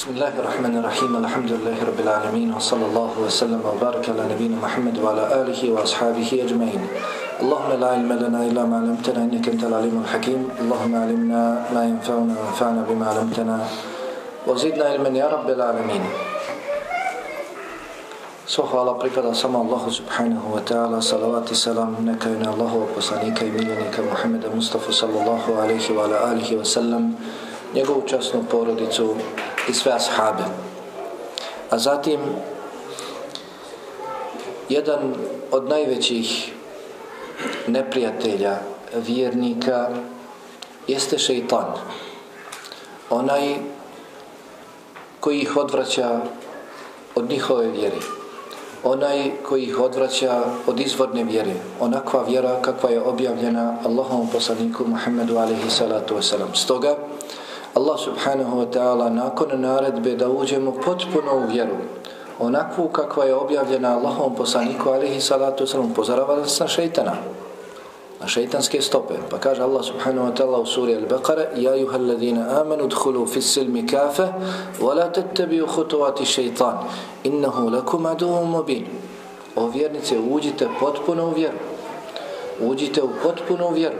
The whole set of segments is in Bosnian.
بسم الله الرحمن الرحيم الحمد لله رب العالمين وصلى الله وسلم وبارك على نبينا محمد وعلى آله وأصحابه أجمعين اللهم لا علم لنا إلا ما علمتنا إنك أنت العليم الحكيم اللهم علمنا ما ينفعنا وانفعنا بما علمتنا وزدنا علما يا رب العالمين Svo hvala pripada samo Allahu subhanahu wa ta'ala, salavat i salam neka je na Muhammeda Mustafa sallallahu alaihi wa alihi wa sallam, njegovu časnu porodicu i sve ashabe. A zatim, jedan od najvećih neprijatelja vjernika jeste šeitan. Onaj koji ih odvraća od njihove vjere. Onaj koji ih odvraća od izvorne vjere. Onakva vjera kakva je objavljena Allahom poslaniku Muhammedu alaihi salatu wasalam. Stoga, Allah subhanahu wa ta'ala nakon naredbe da uđemo potpuno u vjeru, onakvu kakva je objavljena Allahom poslaniku alihi salatu wasalam, pozarava nas na šeitana, na šeitanske stope. Pa kaže Allah subhanahu wa ta'ala u suri Al-Baqara Ja juha alladhina amanu dhulu fi silmi kafe wa la tettabiju hutuvati šeitan innahu lakum aduhum mubin. O vjernice, uđite potpuno u vjeru. Uđite u potpuno vjeru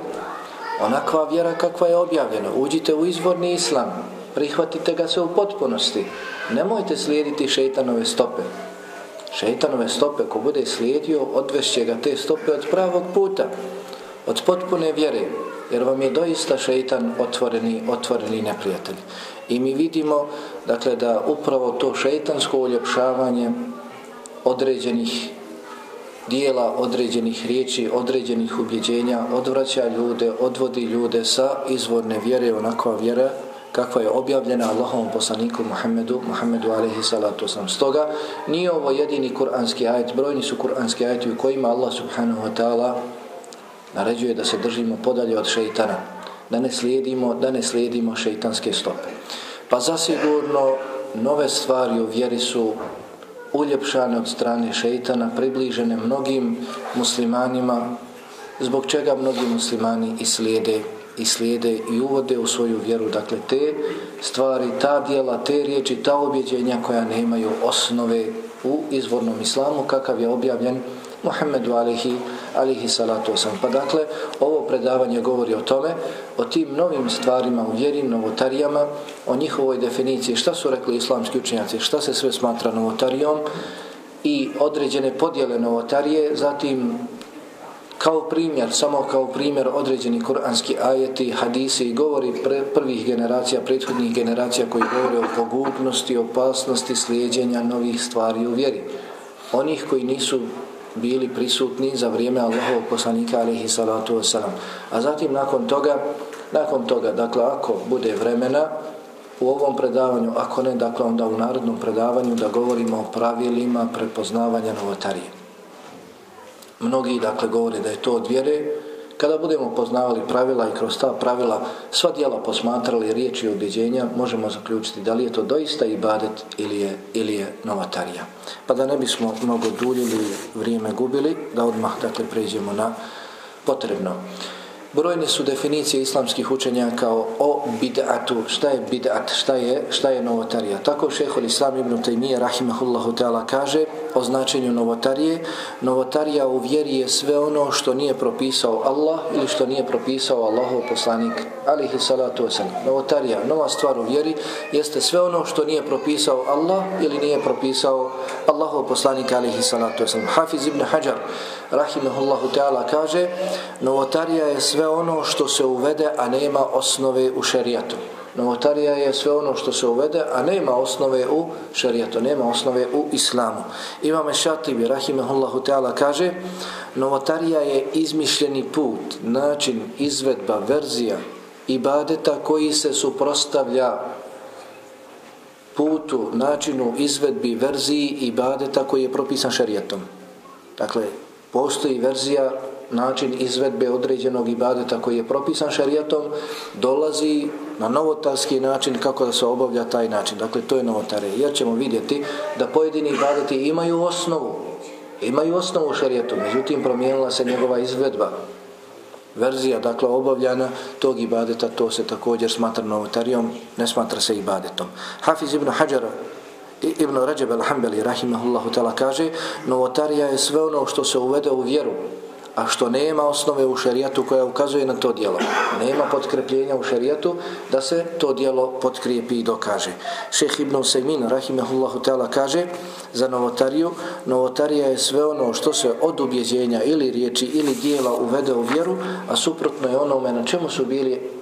onakva vjera kakva je objavljena. Uđite u izvorni islam, prihvatite ga sve u potpunosti. Nemojte slijediti šeitanove stope. Šeitanove stope, ko bude slijedio, odvešće ga te stope od pravog puta, od potpune vjere, jer vam je doista šeitan otvoreni, otvoreni neprijatelj. I mi vidimo, dakle, da upravo to šeitansko uljepšavanje određenih dijela određenih riječi, određenih ubjeđenja, odvraća ljude, odvodi ljude sa izvorne vjere, onakva vjera kakva je objavljena Allahom poslaniku Muhammedu, Muhammedu alaihi salatu sam. Stoga, nije ovo jedini kuranski ajet, brojni su kuranski ajeti u kojima Allah subhanahu wa ta'ala naređuje da se držimo podalje od šeitana, da ne slijedimo, da ne slijedimo šeitanske stope. Pa zasigurno, nove stvari u vjeri su uljepšane od strane šeitana, približene mnogim muslimanima, zbog čega mnogi muslimani i slijede, i slijede i uvode u svoju vjeru. Dakle, te stvari, ta dijela, te riječi, ta objeđenja koja nemaju osnove u izvornom islamu, kakav je objavljen Muhammedu alihi, alihi salatu osam. Pa dakle, ovo predavanje govori o tome, o tim novim stvarima u vjeri, novotarijama, o njihovoj definiciji, šta su rekli islamski učenjaci, šta se sve smatra novotarijom i određene podjele novotarije, zatim kao primjer, samo kao primjer određeni kuranski ajeti, hadisi i govori pre, prvih generacija, prethodnih generacija koji govore o pogubnosti, opasnosti, slijedjenja novih stvari u vjeri. Onih koji nisu bili prisutni za vrijeme Allahovog poslanika alihi salatu wasalam. A zatim nakon toga, nakon toga, dakle ako bude vremena u ovom predavanju, ako ne, dakle onda u narodnom predavanju da govorimo o pravilima prepoznavanja novotarije. Mnogi dakle govore da je to od vjere, Kada budemo poznavali pravila i kroz ta pravila sva dijela posmatrali riječi i objeđenja, možemo zaključiti da li je to doista ibadet ili je, ili je novatarija. Pa da ne bismo mnogo duljili vrijeme gubili, da odmah dakle pređemo na potrebno. Brojne su definicije islamskih učenjaka o bid'atu, šta je bid'at, šta je, šta je novotarija. Tako šehol Islam ibn Taymiye rahimahullahu ta'ala kaže o značenju novotarije. Novotarija u vjeri je sve ono što nije propisao Allah ili što nije propisao Allahov poslanik alihi salatu wasalam. Novotarija, nova stvar u vjeri, jeste sve ono što nije propisao Allah ili nije propisao Allahov poslanik alihi salatu wasalam. Hafiz ibn Hajar rahimahullahu ta'ala kaže novotarija je sve ono što se uvede a nema osnove u šerijatu. Novotarija je sve ono što se uvede, a nema osnove u šarijatu, nema osnove u islamu. Imam Šatibi, rahimehullahu ta'ala, kaže, novotarija je izmišljeni put, način, izvedba, verzija, ibadeta koji se suprostavlja putu, načinu, izvedbi, verziji ibadeta koji je propisan šarijatom. Dakle, postoji verzija način izvedbe određenog ibadeta koji je propisan šarijatom, dolazi na novotarski način kako da se obavlja taj način. Dakle, to je novotare. Jer ćemo vidjeti da pojedini ibadeti imaju osnovu, imaju osnovu u šarijetu, međutim promijenila se njegova izvedba. verzija, dakle obavljana tog ibadeta, to se također smatra novotarijom, ne smatra se ibadetom. Hafiz ibn I Ibn Rajab al-Hambali rahimahullahu ta'ala kaže novotarija je sve ono što se uvede u vjeru a što nema osnove u šerijatu koja ukazuje na to dijelo. Nema potkrepljenja u šerijatu da se to dijelo potkrijepi i dokaže. Šeh Ibn Usaymin, rahimahullahu ta'ala, kaže za novotariju, novotarija je sve ono što se od ubjeđenja ili riječi ili dijela uvede u vjeru, a suprotno je onome na čemu su bili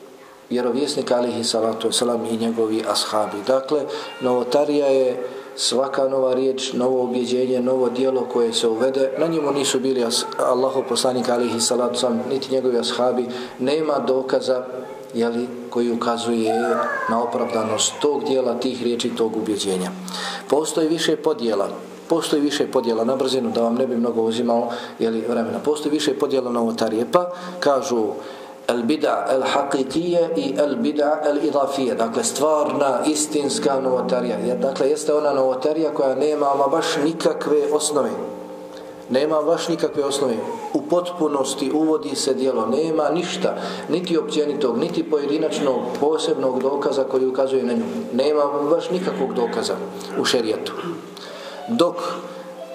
vjerovjesnik alihi salatu wasalam i njegovi ashabi. Dakle, novotarija je svaka nova riječ, novo objeđenje, novo dijelo koje se uvede, na njemu nisu bili Allahov poslanik alihi salatu sam, niti njegovi ashabi, nema dokaza jeli, koji ukazuje na opravdanost tog dijela, tih riječi, tog ubjeđenja. Postoji više podjela, postoji više podjela. Na brzinu, da vam ne bi mnogo uzimao jeli, vremena, postoji više podjela novotarije, pa kažu el bida el haqiqije i el bida el idafije. Dakle, stvarna, istinska novotarija. Dakle, jeste ona novotarija koja nema ama baš nikakve osnove. Nema baš nikakve osnove. U potpunosti uvodi se dijelo. Nema ništa, niti općenitog, niti pojedinačnog, posebnog dokaza koji ukazuje na nju. Nema baš nikakvog dokaza u šerijetu. Dok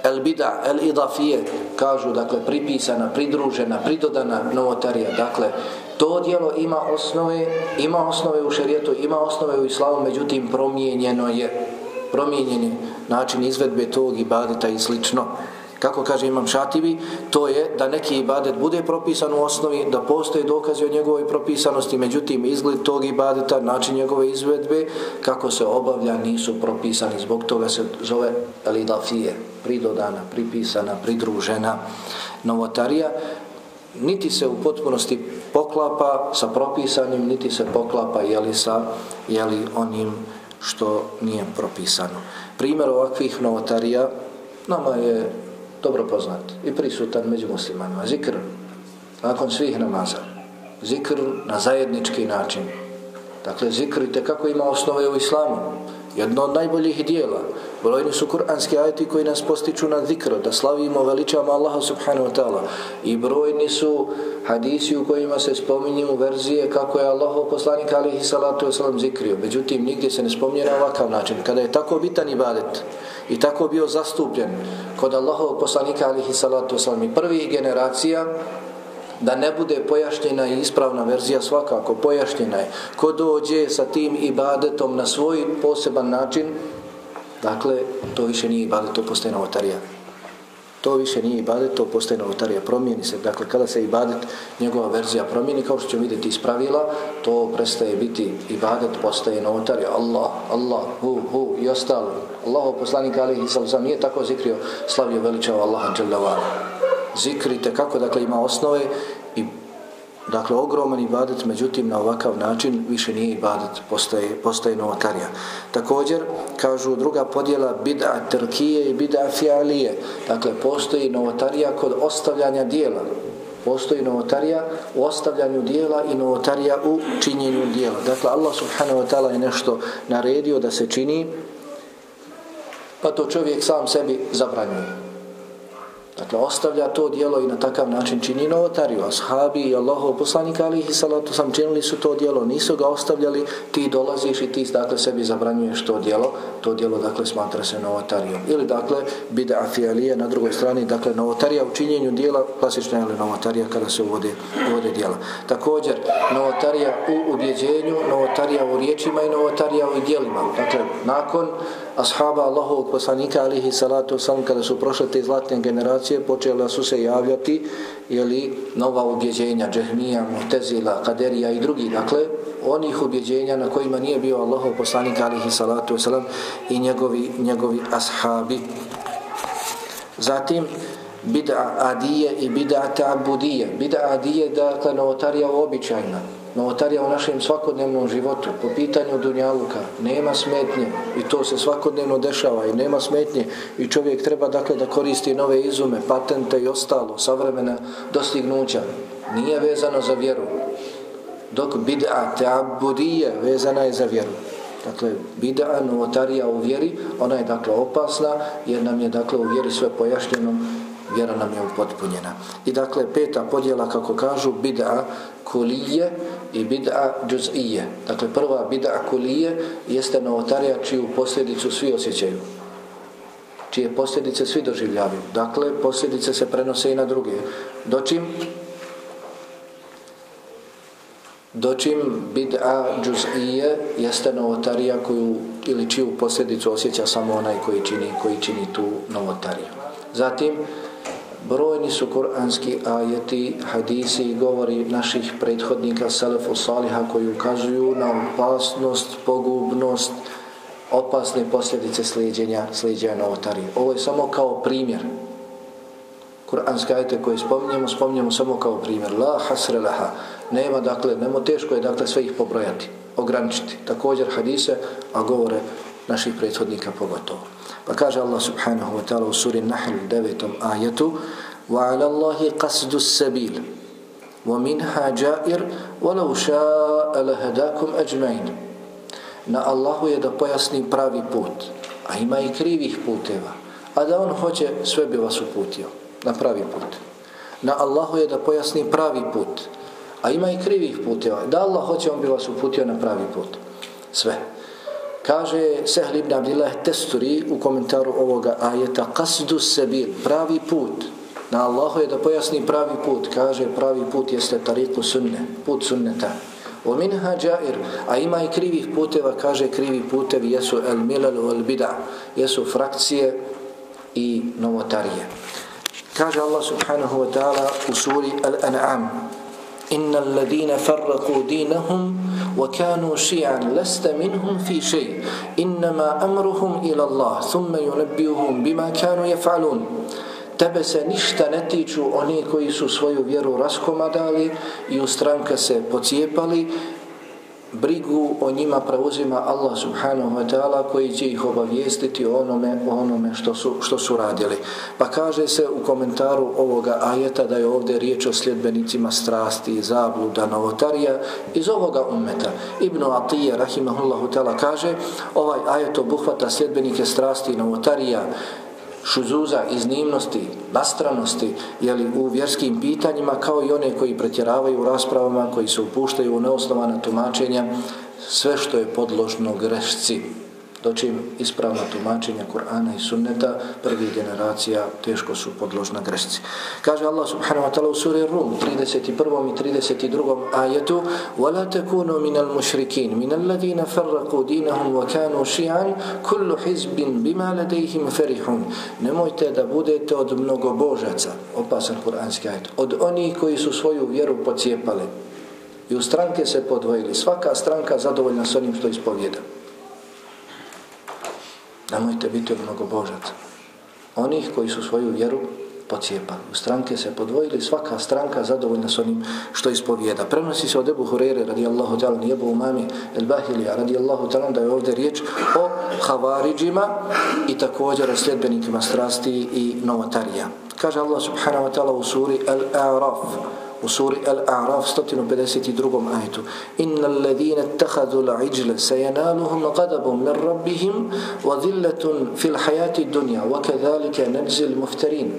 el bida, el idafije, kažu, dakle, pripisana, pridružena, pridodana novotarija, dakle, to dijelo ima osnove, ima osnove u šerijetu, ima osnove u islamu, međutim promijenjeno je, promijenjen je način izvedbe tog ibadeta i slično. Kako kaže Imam Šativi, to je da neki ibadet bude propisan u osnovi, da postoje dokaze o njegovoj propisanosti, međutim izgled tog ibadeta, način njegove izvedbe, kako se obavlja, nisu propisani. Zbog toga se zove elidafije, pridodana, pripisana, pridružena novotarija niti se u potpunosti poklapa sa propisanim, niti se poklapa jeli sa jeli onim što nije propisano. Primjer ovakvih novotarija nama je dobro poznat i prisutan među muslimanima. Zikr nakon svih namaza. Zikr na zajednički način. Dakle, zikrite kako ima osnove u islamu. Jedno od najboljih dijela. Brojni su kuranski ajeti koji nas postiču na zikr, da slavimo, veličamo Allaha subhanahu wa ta'ala. I brojni su hadisi u kojima se spominju verzije kako je Allah poslanik alihi salatu wasalam zikrio. Međutim, nigdje se ne spominje na ovakav način. Kada je tako bitan ibadet i tako bio zastupljen kod Allahov poslanika alihi salatu wasalam i prvih generacija, da ne bude pojašnjena i ispravna verzija svakako pojašnjena je ko dođe sa tim ibadetom na svoj poseban način dakle to više nije ibadet to postaje novotarija. To više nije ibadet to postaje novotarija. Promijeni se. Dakle kada se ibadet njegova verzija promijeni kao što ćemo vidjeti iz pravila to prestaje biti ibadet postaje novotarija. Allah, Allah, hu, hu i ostalo. Allah poslanik alihi sallam nije tako zikrio slavio veličao Allaha zikrite kako dakle ima osnove dakle ogroman ibadet međutim na ovakav način više nije ibadet postaje, postaje novotarija. Također kažu druga podjela bid'a trkije i bid'a fialije. Dakle postoji novotarija kod ostavljanja dijela. Postoji novotarija u ostavljanju dijela i novotarija u činjenju dijela. Dakle Allah subhanahu wa ta'ala je nešto naredio da se čini pa to čovjek sam sebi zabranjuje. Dakle, ostavlja to dijelo i na takav način čini novotariju. Ashabi i Allahov poslanika alihi salatu sam činili su to dijelo, nisu ga ostavljali, ti dolaziš i ti dakle sebi zabranjuješ to dijelo, to dijelo dakle smatra se novotarijom. Ili dakle, bide afijalije na drugoj strani, dakle novotarija u činjenju dijela, klasična je li novotarija kada se uvode, uvode dijela. Također, novotarija u ubjeđenju, novotarija u riječima i novotarija u dijelima. Dakle, nakon ashaba Allahovog poslanika alihi salatu sam kada su prošle te zlatne generacije počela su se javljati jeli, nova ubjeđenja džehmija, mutezila, kaderija i drugi. Dakle onih ubjeđenja na kojima nije bio Allahov poslanik alihi salatu wasalam i njegovi, njegovi ashabi. Zatim bid'a adije i bid'a ta'budije. Bid'a adije dakle novotarija običajna novotarija u našem svakodnevnom životu po pitanju dunjaluka nema smetnje i to se svakodnevno dešava i nema smetnje i čovjek treba dakle da koristi nove izume, patente i ostalo savremena dostignuća. Nije vezano za vjeru. Dok bid'a teabudije vezana je za vjeru. Dakle bid'a novotarija u vjeri ona je dakle opasna jer nam je dakle u vjeri sve pojašnjeno vjera nam je upotpunjena. I dakle, peta podjela, kako kažu, bid'a kulije i bid'a džuz'ije. Dakle, prva bid'a kulije jeste novotarija čiju posljedicu svi osjećaju čije posljedice svi doživljavaju. Dakle, posljedice se prenose i na druge. Dočim dočim bid'a džuz'ije jeste novotarija koju ili čiju posljedicu osjeća samo onaj koji čini, koji čini tu novotariju. Zatim, brojni su kuranski ajeti, hadisi i govori naših prethodnika, selefu saliha, koji ukazuju na opasnost, pogubnost, opasne posljedice slijedjenja, slijedjenja novotarije. Ovo je samo kao primjer. Kur'anske ajete koje spominjemo, spominjemo samo kao primjer. La hasre laha. Nema, dakle, nemo teško je, dakle, sve ih pobrojati, ograničiti. Također hadise, a govore naših prethodnika pogotovo. Pa kaže Allah subhanahu wa ta'ala u suri Nahl 9. ajetu وَعَلَى اللَّهِ قَسْدُ السَّبِيلِ وَمِنْهَا جَائِرْ وَلَوْ شَاءَ لَهَدَاكُمْ أَجْمَيْنِ Na Allahu je da pojasni pravi put, a ima i krivih puteva, a da On hoće sve bi vas uputio na pravi put. Na Allahu je da pojasni pravi put, a ima i krivih puteva. Da Allah hoće, On bi vas uputio na pravi put. Sve. Kaže Sehl ibn Abdillah Testuri u komentaru ovoga ajeta Qasdu sebil, pravi put. Na Allahu je da pojasni pravi put. Kaže pravi put jeste tariku sunne, put sunneta. O minha džair, a ima i krivih puteva, kaže krivi putevi jesu el milal el bida, jesu frakcije i novotarije. Kaže Allah subhanahu wa ta'ala u suri Al-An'am Inna alladhina farraku dinahum وكانوا شيعا لست منهم في شيء. إنما أمرهم إلى الله ثم ينبيهم بما كانوا يفعلون. Tebe se ništa ne tiču oni koji su svoju vjeru raskomadali i u stranka se pocijepali brigu o njima preuzima Allah subhanahu wa ta'ala koji će ih obavijestiti o onome, o onome što, su, što su radili. Pa kaže se u komentaru ovoga ajeta da je ovdje riječ o sljedbenicima strasti, zabluda, novotarija iz ovoga ummeta. Ibn Atije, rahimahullahu ta'ala, kaže ovaj ajet obuhvata sljedbenike strasti i novotarija šuzuza, iznimnosti, nastranosti jeli, u vjerskim pitanjima kao i one koji pretjeravaju u raspravama, koji se upuštaju u neosnovana tumačenja, sve što je podložno grešci dočim ispravna tumačenja Kur'ana i sunneta prvih generacija teško su podložna grešci. Kaže Allah subhanahu wa ta'ala u suri Rum 31. i 32. ajetu وَلَا تَكُونُوا مِنَ الْمُشْرِكِينَ مِنَ الَّذِينَ فَرَّقُوا دِينَهُمْ وَكَانُوا شِيعًا كُلُّ حِزْبٍ بِمَا لَدَيْهِمْ فَرِحُونَ Nemojte da budete od mnogobožaca, opasan kur'anski ajet, od onih koji su svoju vjeru pocijepali i u stranke se podvojili. Svaka stranka zadovoljna s onim što ispovjeda. Nemojte biti od mnogobožaca. Onih koji su svoju vjeru pocijepali. U stranke se podvojili, svaka stranka zadovoljna s onim što ispovijeda. Prenosi se od Ebu Hureyre radijallahu ta'ala nije Ebu Umami el Bahilija radijallahu ta'ala da je ovdje riječ o Havariđima i također o sljedbenikima strasti i novotarija. Kaže Allah subhanahu wa ta'ala u suri Al-A'raf u suri Al-A'raf 152. ajetu Inna alladhina ittakhadhu al-ijla sayanaluhum ghadabun min rabbihim wa dhillatun fil hayati dunya wa kadhalika najzi al-muftarin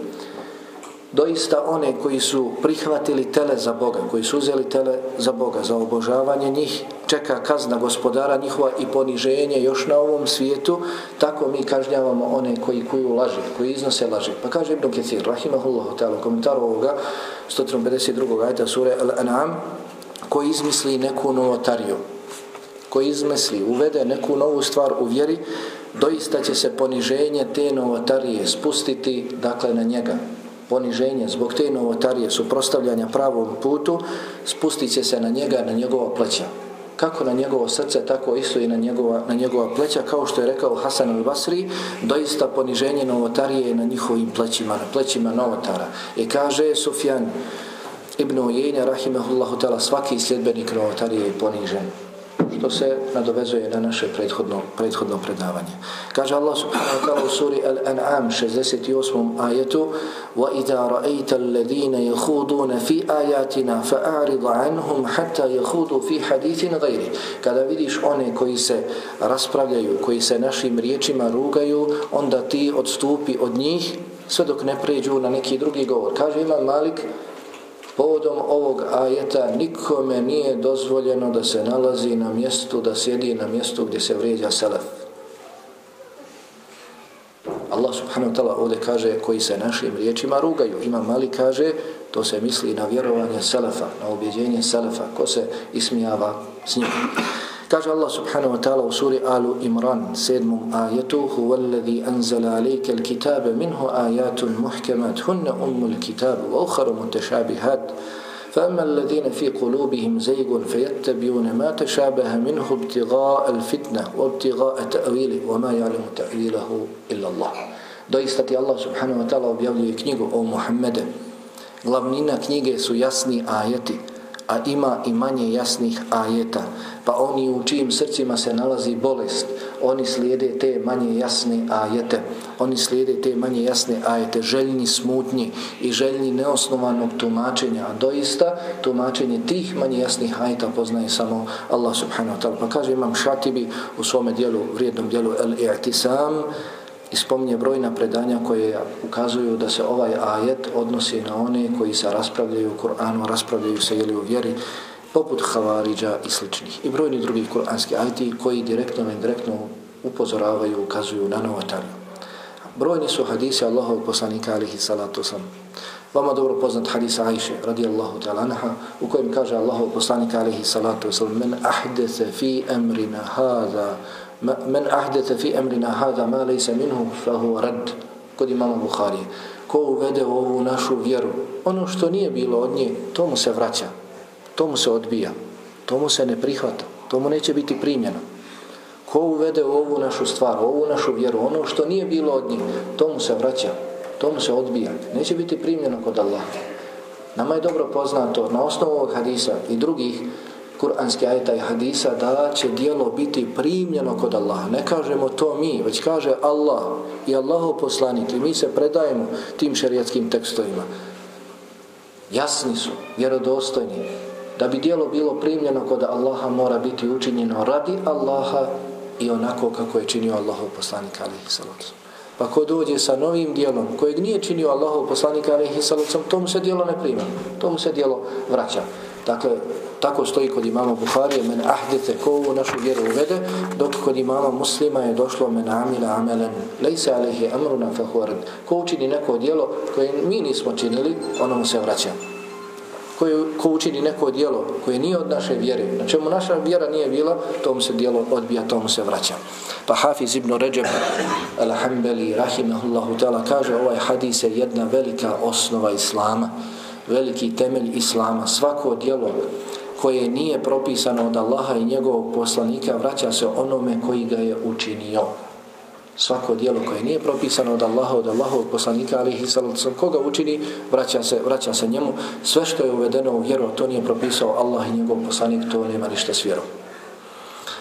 doista one koji su prihvatili tele za Boga, koji su uzeli tele za Boga, za obožavanje njih, čeka kazna gospodara njihova i poniženje još na ovom svijetu, tako mi kažnjavamo one koji kuju laži, koji iznose laži. Pa kaže Ibn Ketir, rahimahullahu ta'ala, komentar ovoga, 152. ajta sure Al-An'am, koji izmisli neku novotariju, koji izmisli, uvede neku novu stvar u vjeri, doista će se poniženje te novotarije spustiti, dakle, na njega, poniženje zbog te novotarije suprostavljanja pravom putu spustit će se na njega, na njegova pleća. Kako na njegovo srce, tako isto i na njegova, na njegova pleća, kao što je rekao Hasan al-Basri, doista poniženje novotarije je na njihovim plećima, na plećima novotara. I kaže Sufjan ibn Ujenja, rahimahullahu tala, svaki sljedbenik novotarije je ponižen što se nadovezuje na naše prethodno, prethodno predavanje. Kaže Allah subhanahu wa ta'ala u suri Al-An'am 68. ajetu وَإِذَا رَأَيْتَ الَّذِينَ يَخُودُونَ فِي آيَاتِنَا فَأَعْرِضَ عَنْهُمْ حَتَّى يَخُودُوا فِي حَدِيثٍ غَيْرِ Kada vidiš one koji se raspravljaju, koji se našim riječima rugaju, onda ti odstupi od njih sve dok ne pređu na neki drugi govor. Kaže Imam Malik, povodom ovog ajeta nikome nije dozvoljeno da se nalazi na mjestu, da sjedi na mjestu gdje se vrijeđa selef. Allah subhanahu wa ta'ala ovdje kaže koji se našim riječima rugaju. Imam Mali kaže, to se misli na vjerovanje selefa, na objeđenje selefa, ko se ismijava s njim. Kaže Allah subhanahu wa ta'ala u suri Alu Imran, sedmom ajetu, huwa alladhi anzala alayka al-kitaba minhu ayatun muhkamat hunna ummul kitab wa ukhra mutashabihat فأما الذين في قلوبهم زيغ فيتبعون ما تشابه منه ابتغاء الفتنة وابتغاء تأويله وما يعلم تأويله إلا الله Doista ti Allah subhanahu wa ta'ala objavljuje knjigu o Muhammede. Glavnina knjige su jasni ajeti, a ima i manje jasnih ajeta. Pa oni u čijim srcima se nalazi bolest oni slijede te manje jasne ajete. Oni slijede te manje jasne ajete željni smutnji i željni neosnovanog tumačenja. A doista tumačenje tih manje jasnih ajeta poznaje samo Allah subhanahu wa ta'ala. Pa kaže imam šatibi u svome dijelu vrijednom dijelu el-i'tisam i spominje brojna predanja koje ukazuju da se ovaj ajet odnosi na one koji se raspravljaju u Kur'anu, raspravljaju se ili u vjeri, poput Havariđa i sličnih. I brojni drugi kur'anski ajeti koji direktno i indirektno upozoravaju, ukazuju na novotariju. Brojni su hadisi Allahovog poslanika alihi salatu sam. Vama dobro poznat hadis Ajše radijallahu ta'ala anha u kojem kaže Allahov poslanika alihi salatu sam men ahdese fi emrina hada men ahdete fi emrina hada ma lejse minhu fahu rad kod imama Bukhari ko uvede u ovu našu vjeru ono što nije bilo od nje to mu se vraća. To mu se odbija. To mu se ne prihvata. To mu neće biti primljeno. Ko uvede u ovu našu stvar ovu našu vjeru ono što nije bilo od nje to mu se vraća. To mu se odbija. Neće biti primljeno kod Allaha. Nama je dobro poznato na osnovu ovog hadisa i drugih kuranski ajeta i hadisa da će dijelo biti primljeno kod Allaha. Ne kažemo to mi, već kaže Allah i Allahov poslanik i mi se predajemo tim šerijatskim tekstovima. Jasni su, vjerodostojni. Da bi dijelo bilo primljeno kod Allaha mora biti učinjeno radi Allaha i onako kako je činio Allahov poslanik alihi salatu. Pa ko dođe sa novim dijelom kojeg nije činio Allahov poslanik alihi salatu, tomu se dijelo ne prima. Tomu se dijelo vraća. Dakle, tako stoji kod imama Buharije, men ahdete ko u našu vjeru uvede, dok kod imama muslima je došlo men amila amelen, lejse alehi amruna fahuarad. Ko učini neko dijelo koje mi nismo činili, ono mu se vraća. Ko, ko učini neko dijelo koje nije od naše vjere, na čemu naša vjera nije bila, to mu se dijelo odbija, to mu se vraća. Pa Hafiz ibn Ređeb, alhambeli, rahimahullahu ta'ala, kaže ovaj hadis je jedna velika osnova Islama veliki temelj Islama. Svako dijelo koje nije propisano od Allaha i njegovog poslanika vraća se onome koji ga je učinio. Svako dijelo koje nije propisano od Allaha, od Allahovog poslanika, ali i koga učini, vraća se, vraća se njemu. Sve što je uvedeno u vjeru, to nije propisao Allah i njegov poslanik, to nema ništa s vjerom.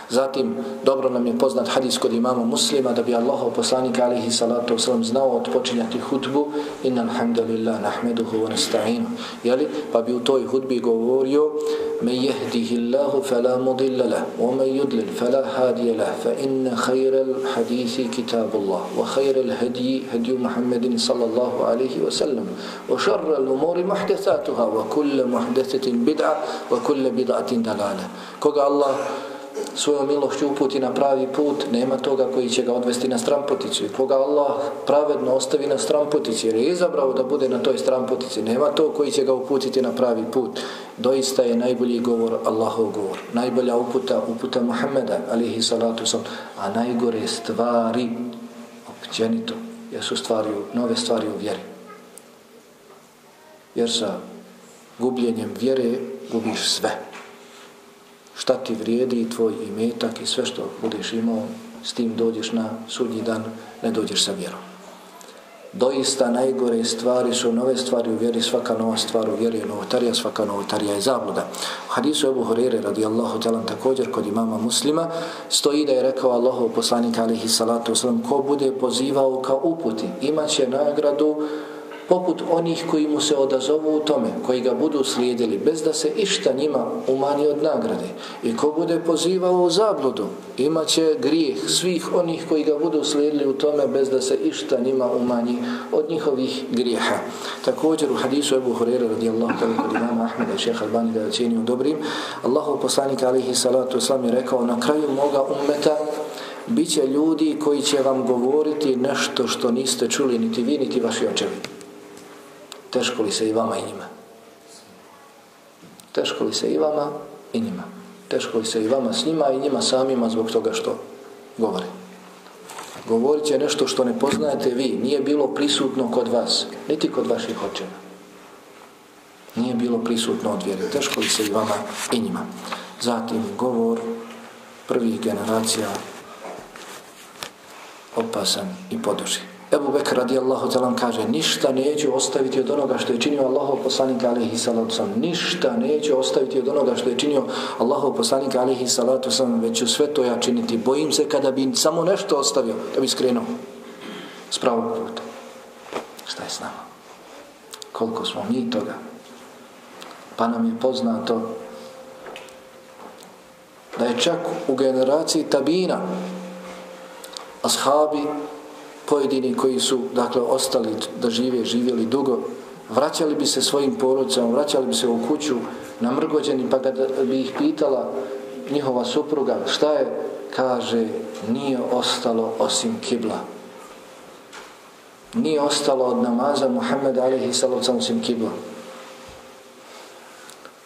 Zatim, dobro nam je poznat hadis kod imama muslima da bi Allahov poslanik alihi salatu wasalam znao odpočinjati hutbu inna alhamdulillah nahmeduhu wa nasta'inu. Jeli? Pa bi u toj hudbi govorio me jehdihi Allahu fala mudilla lah wa me yudlil fala hadija lah fa inna khayral hadisi kitabullah wa khayral hadji hadju Muhammedin sallallahu alihi wasallam wa šarral umori muhdathatuha wa kulla muhdathatin bid'a wa kulle bid'atin dalale. Koga Allah svojom milošću uputi na pravi put, nema toga koji će ga odvesti na stramputicu. I koga Allah pravedno ostavi na stramputici, jer je izabrao da bude na toj stramputici, nema to koji će ga uputiti na pravi put. Doista je najbolji govor Allahov govor. Najbolja uputa, uputa Muhammeda, alihi salatu sam, a najgore stvari, općenito, jesu stvari, nove stvari u vjeri. Jer sa gubljenjem vjere gubiš sve šta ti vrijedi tvoj imetak i sve što budeš imao, s tim dođeš na sudnji dan, ne dođeš sa vjerom. Doista najgore stvari su nove stvari u vjeri, svaka nova stvar u vjeri je novotarija, svaka novotarija je zabluda. U hadisu Ebu Horeire radijallahu talan također kod imama muslima stoji da je rekao Allahov poslanik alihi salatu wasalam ko bude pozivao ka uputi, imaće nagradu poput onih koji mu se odazovu u tome, koji ga budu slijedili, bez da se išta njima umani od nagrade. I ko bude pozivao u zabludu, imaće grijeh svih onih koji ga budu slijedili u tome, bez da se išta njima umani od njihovih grijeha. Također u hadisu Ebu Hurera radijallahu ta'ala kod imama Ahmeda i šeha Albani da je cijenio dobrim, Allahu poslanik alihi salatu islam je rekao na kraju moga ummeta Biće ljudi koji će vam govoriti nešto što niste čuli niti vi, niti vaši očevi. Teško li se i vama i njima? Teško li se i vama i njima? Teško li se i vama s njima i njima samima zbog toga što govore? Govorit će nešto što ne poznajete vi, nije bilo prisutno kod vas, niti kod vaših očeva. Nije bilo prisutno od vjere. Teško li se i vama i njima? Zatim govor prvih generacija opasan i poduži. Ebu Bekr radijallahu talan kaže ništa neću ostaviti od onoga što je činio Allahov poslanik alihi salatu sam. Ništa neću ostaviti od onoga što je činio Allahov poslanik alihi salatu sam, već ću sve to ja činiti. Bojim se kada bi samo nešto ostavio, da bi skrenuo s pravog puta. Šta je s nama? Koliko smo mi toga? Pa nam je poznato da je čak u generaciji tabina ashabi pojedini koji su dakle ostali da žive, živjeli dugo, vraćali bi se svojim porodicama, vraćali bi se u kuću namrgođeni, pa kada bi ih pitala njihova supruga šta je, kaže, nije ostalo osim kibla. Nije ostalo od namaza Muhammed alihi salavcam osim kibla.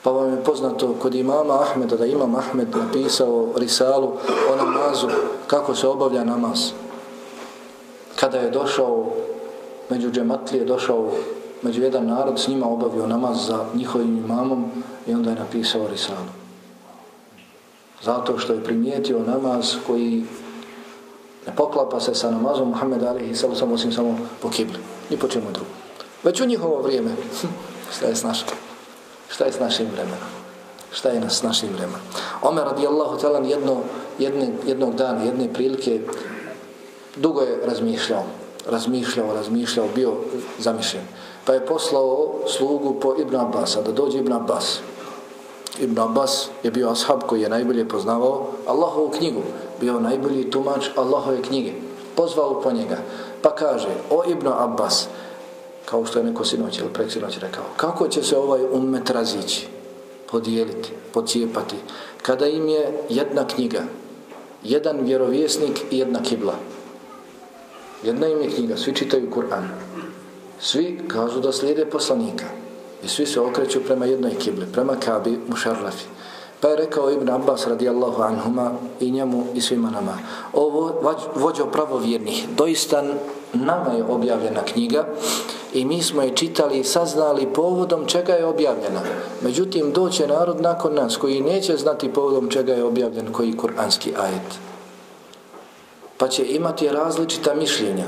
Pa vam je poznato kod imama Ahmeda, da imam Ahmed napisao risalu o namazu, kako se obavlja namaz. Kada je došao među džematlije, došao među jedan narod, s njima obavio namaz za njihovim imamom i onda je napisao risalu. Zato što je primijetio namaz koji ne poklapa se sa namazom Muhammed Ali i samo samo osim samo po kibli. Ni po čemu drugu. Već u njihovo vrijeme. Šta je s našim? Šta je s našim vremenom? Šta je s našim vremenom? Omer radijallahu talan jedno, jedne, jednog dana, jedne prilike, dugo je razmišljao. Razmišljao, razmišljao, bio zamišljen. Pa je poslao slugu po Ibn Abbasa, da dođe Ibn Abbas. Ibn Abbas je bio ashab koji je najbolje poznavao Allahovu knjigu. Bio najbolji tumač Allahove knjige. Pozvao po njega. Pa kaže, o Ibn Abbas, kao što je neko sinoć ili preksinoć rekao, kako će se ovaj ummet razići, podijeliti, pocijepati, kada im je jedna knjiga, jedan vjerovjesnik i jedna kibla. Jedna im je knjiga, svi čitaju Kur'an. Svi kažu da slijede poslanika. I svi se okreću prema jednoj kibli, prema Kabi Mušarrafi. Pa je rekao Ibn Abbas radijallahu anhuma i njemu i svima nama. Ovo vođo pravovjernih, doista nama je objavljena knjiga i mi smo je čitali i saznali povodom čega je objavljena. Međutim, doće narod nakon nas koji neće znati povodom čega je objavljen koji kuranski ajet. Pa će imati različita mišljenja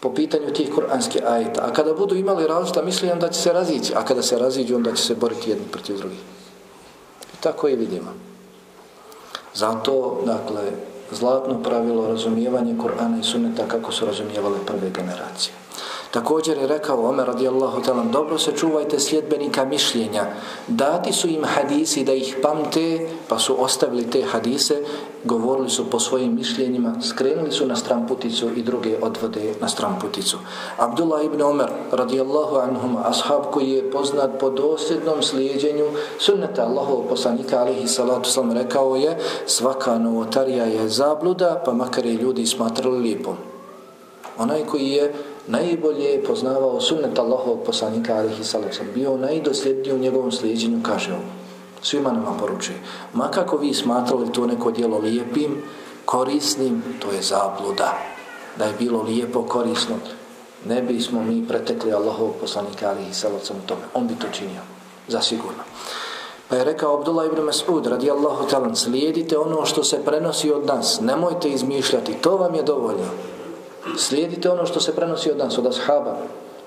po pitanju tih kuranskih ajeta. A kada budu imali različita mišljenja, onda će se razići. A kada se raziđu, onda će se boriti jedni protiv drugih. I tako je vidimo. Zato, dakle, zlatno pravilo razumijevanje Kur'ana i Sunneta kako su razumijevale prve generacije. Također je rekao Omer radijallahu talan, dobro se čuvajte sljedbenika mišljenja. Dati su im hadisi da ih pamte, pa su ostavili te hadise, govorili su po svojim mišljenjima, skrenuli su na stramputicu i druge odvode na stramputicu. Abdullah ibn Omer radijallahu anhum, ashab koji je poznat po dosljednom slijedjenju sunneta Allahov poslanika alihi salatu sallam rekao je svaka novotarija je zabluda, pa makar je ljudi smatrali lipom. Onaj koji je najbolje poznavao sunnet Allahovog poslanika alihi sallam. Bio najdosljedniji u njegovom slijedjenju kaže ovo svima nama poručuje. Ma kako vi smatrali to neko djelo lijepim korisnim to je zabluda. Da je bilo lijepo korisno ne bismo mi pretekli Allahovog poslanika alihi sallam tome. On bi to činio zasigurno. Pa je rekao Abdullah ibn Mas'ud radijallahu talan, slijedite ono što se prenosi od nas, nemojte izmišljati, to vam je dovoljno. Slijedite ono što se prenosi od nas, od ashaba.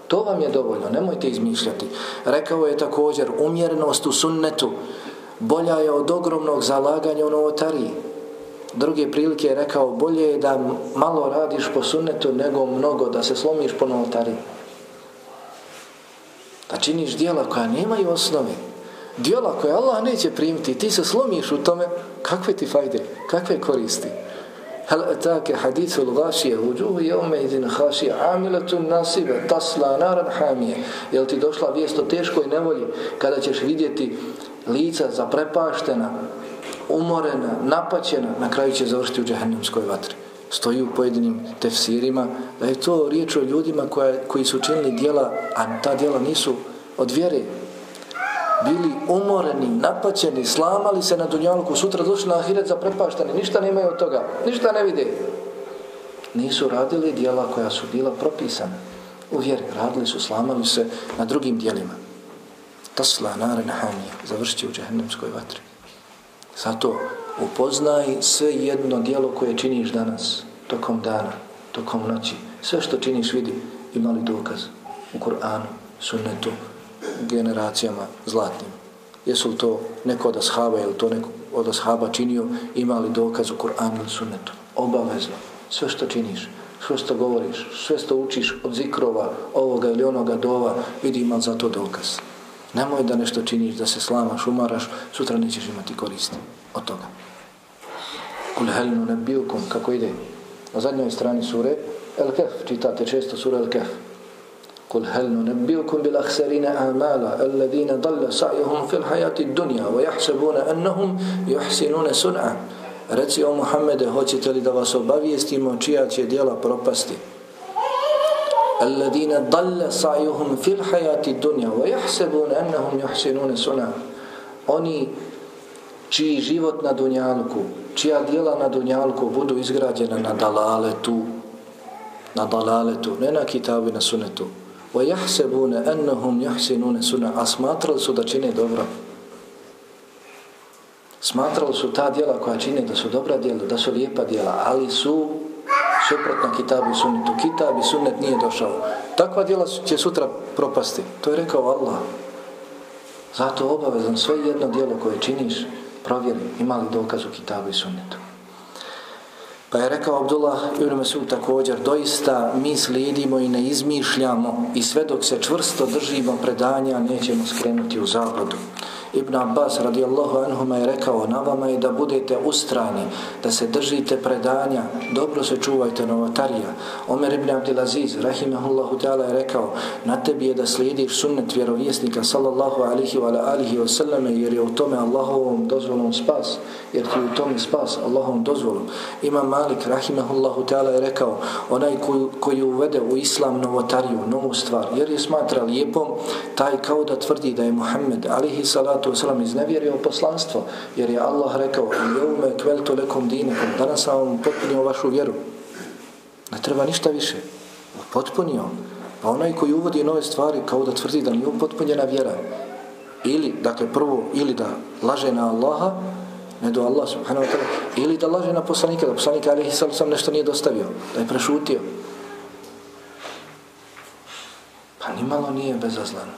To vam je dovoljno, nemojte izmišljati. Rekao je također, umjerenost u sunnetu bolja je od ogromnog zalaganja u novotariji. Druge prilike je rekao, bolje je da malo radiš po sunnetu nego mnogo, da se slomiš po novotariji. Da činiš dijela koja nemaju osnove. Dijela koje Allah neće primiti, ti se slomiš u tome, kakve ti fajde, kakve koristi. هل أتاك حديث الغاشية وجوه يومئذ خاشية عاملة ناصبة تصلى نارا حامية jel ti došla vijest o teškoj nevolji kada ćeš vidjeti lica zaprepaštena umorena, napaćena na kraju će završiti u džehennemskoj vatri stoji u pojedinim tefsirima da je to riječ o ljudima koja, koji su učinili dijela a ta dijela nisu od vjere bili umoreni, napaćeni, slamali se na dunjalku, sutra došli na ahiret zaprepaštani, ništa nemaju od toga, ništa ne vide. Nisu radili dijela koja su bila propisana. U vjeri, radili su, slamali se na drugim dijelima. Tasla nare nahanije, završite u džehennemskoj vatri. Zato upoznaj sve jedno dijelo koje činiš danas, tokom dana, tokom noći. Sve što činiš vidi, imali dokaz u Kur'anu, sunnetu, generacijama zlatnim. Jesu li to neko od ashaba ili to neko od ashaba činio, imali dokaz u Kur'anu ili sunnetu. Obavezno. Sve što činiš, sve što govoriš, sve što učiš od zikrova, ovoga ili onoga dova, vidi ima za to dokaz. Nemoj da nešto činiš, da se slamaš, umaraš, sutra nećeš imati koristi od toga. Kul helinu nebijukum, kako ide? Na zadnjoj strani sure, El Kef, čitate često sure El Kef. قل هل ننبئكم بالأخسرين أعمالا الذين ضل سعيهم في الحياة الدنيا ويحسبون أنهم يحسنون سنعا Reci o Muhammede, hoćete li da vas obavijestimo čija će dijela propasti? Alladine dalle sa'juhum fil hayati dunja wa jahsebune ennahum juhsinune suna. Oni čiji život na dunjalku, čija dijela na dunjalku budu izgrađena na dalaletu, na dalaletu, ne na kitabu i na sunetu, وَيَحْسَبُونَ أَنَّهُمْ يَحْسِنُونَ سُنَا A smatrali su da čine dobro. Smatrali su ta dijela koja čine da su dobra dijela, da su lijepa dijela, ali su suprotna kitabu i sunnetu. Kitab i sunnet nije došao. Takva dijela će sutra propasti. To je rekao Allah. Zato obavezan sve jedno dijelo koje činiš, provjeri imali dokaz u kitabu i sunnetu. Pa je rekao Abdullah ibn Mesud također, doista mi slijedimo i ne izmišljamo i sve dok se čvrsto držimo predanja nećemo skrenuti u zabludu. Ibn Abbas radijallahu anhuma je rekao na vama je da budete ustrani, da se držite predanja, dobro se čuvajte novotarija. Omer ibn Abdelaziz rahimahullahu ta'ala je rekao na tebi je da slijediš sunnet vjerovjesnika sallallahu alihi wa alihi wa sallame jer je u tome Allahovom dozvolom spas, jer ti u tome spas Allahovom dozvolom. Imam Malik rahimahullahu ta'ala je rekao onaj koji, koji uvede u islam novotariju, novu stvar, jer je smatra lijepom, taj kao da tvrdi da je Muhammed alihi salatu salatu wasalam iznevjerio poslanstvo, jer je Allah rekao jeume kveltu lekom dinekom, danas sam vam potpunio vašu vjeru. Ne treba ništa više. Potpunio. Pa onaj koji uvodi nove stvari kao da tvrdi da nije potpunjena vjera. Ili, dakle, prvo, ili da laže na Allaha, ne do Allah subhanahu wa ta'ala, ili da laže na poslanika, da poslanika alihi sallam nešto nije dostavio, da je prešutio. Pa nimalo nije bezazlano.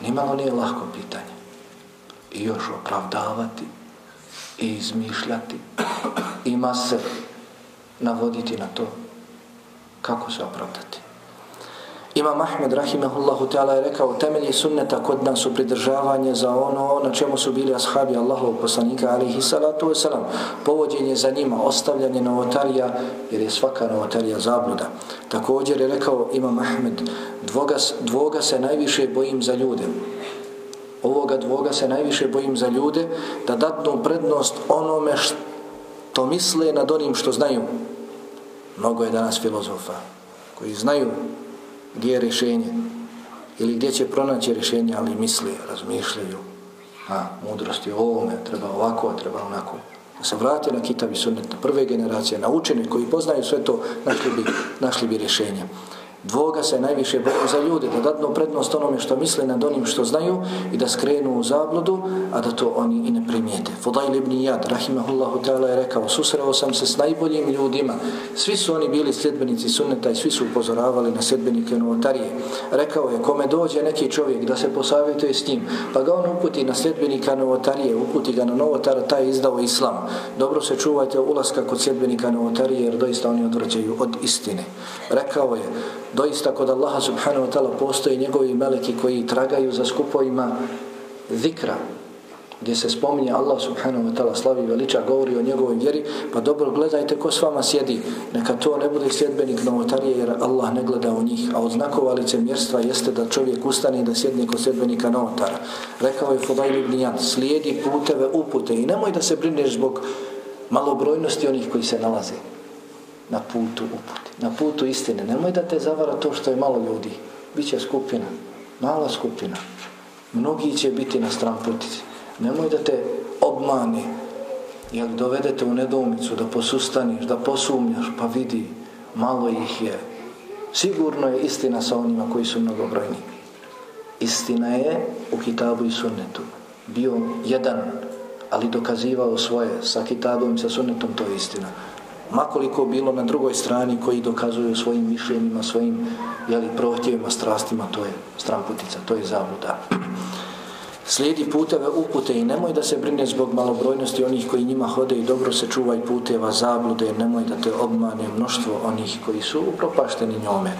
Nimalo nije lahko pitanje i još opravdavati i izmišljati. Ima se navoditi na to kako se opravdati. Imam Ahmed rahimahullahu ta'ala je rekao temelji sunneta kod nas su pridržavanje za ono na čemu su bili ashabi Allahov poslanika alihi salatu wasalam. Povođenje za njima, ostavljanje novotarija jer je svaka novotarija zabluda. Također je rekao Imam Ahmed dvoga, dvoga se najviše bojim za ljude ovoga dvoga se najviše bojim za ljude da datnu prednost onome što misle nad onim što znaju. Mnogo je danas filozofa koji znaju gdje je rješenje ili gdje će pronaći rješenje, ali misle, razmišljaju. A, mudrost je ovome, treba ovako, treba onako. Da se vrati na kitab i sunnet, prve generacije, naučeni koji poznaju sve to, našli bi, našli bi rješenje. Dvoga se najviše boju za ljude, da dadnu prednost onome što misle nad onim što znaju i da skrenu u zabludu, a da to oni i ne primijete. Fudail ibn Jad, rahimahullahu ta'ala, je rekao, susreo sam se s najboljim ljudima. Svi su oni bili sljedbenici sunneta i svi su upozoravali na sljedbenike novotarije. Rekao je, kome dođe neki čovjek da se posavjetuje s njim, pa ga on uputi na sljedbenika novotarije, uputi ga na novotara, taj izdao islam. Dobro se čuvajte ulaska kod sljedbenika novotarije, jer doista oni odvrđaju od istine. Rekao je, doista kod Allaha subhanahu wa ta'ala postoje njegovi meleki koji tragaju za skupovima zikra, gdje se spominje Allah subhanahu wa ta'ala slavi veliča, govori o njegovoj vjeri, pa dobro gledajte ko s vama sjedi, neka to ne bude sljedbenik novotarije, jer Allah ne gleda u njih, a od znakova licemjerstva jeste da čovjek ustane i da sjedne kod sljedbenika novotara. Rekao je Fudajl ibn Jan, slijedi puteve upute i nemoj da se brineš zbog malobrojnosti onih koji se nalaze na putu uputi, na putu istine. Nemoj da te zavara to što je malo ljudi. Biće skupina, mala skupina. Mnogi će biti na stran putici. Nemoj da te obmani, jer dovedete u nedomicu, da posustaniš, da posumnjaš, pa vidi, malo ih je. Sigurno je istina sa onima koji su mnogobrojni. Istina je u kitabu i sunnetu. Bio jedan, ali dokazivao svoje sa kitabom i sa sunnetom, to je istina makoliko bilo na drugoj strani koji dokazuju svojim mišljenima, svojim jeli, prohtjevima, strastima, to je stramputica, to je zabluda. Slijedi puteve upute i nemoj da se brine zbog malobrojnosti onih koji njima hode i dobro se čuvaj puteva zablude, nemoj da te obmane mnoštvo onih koji su upropašteni njome.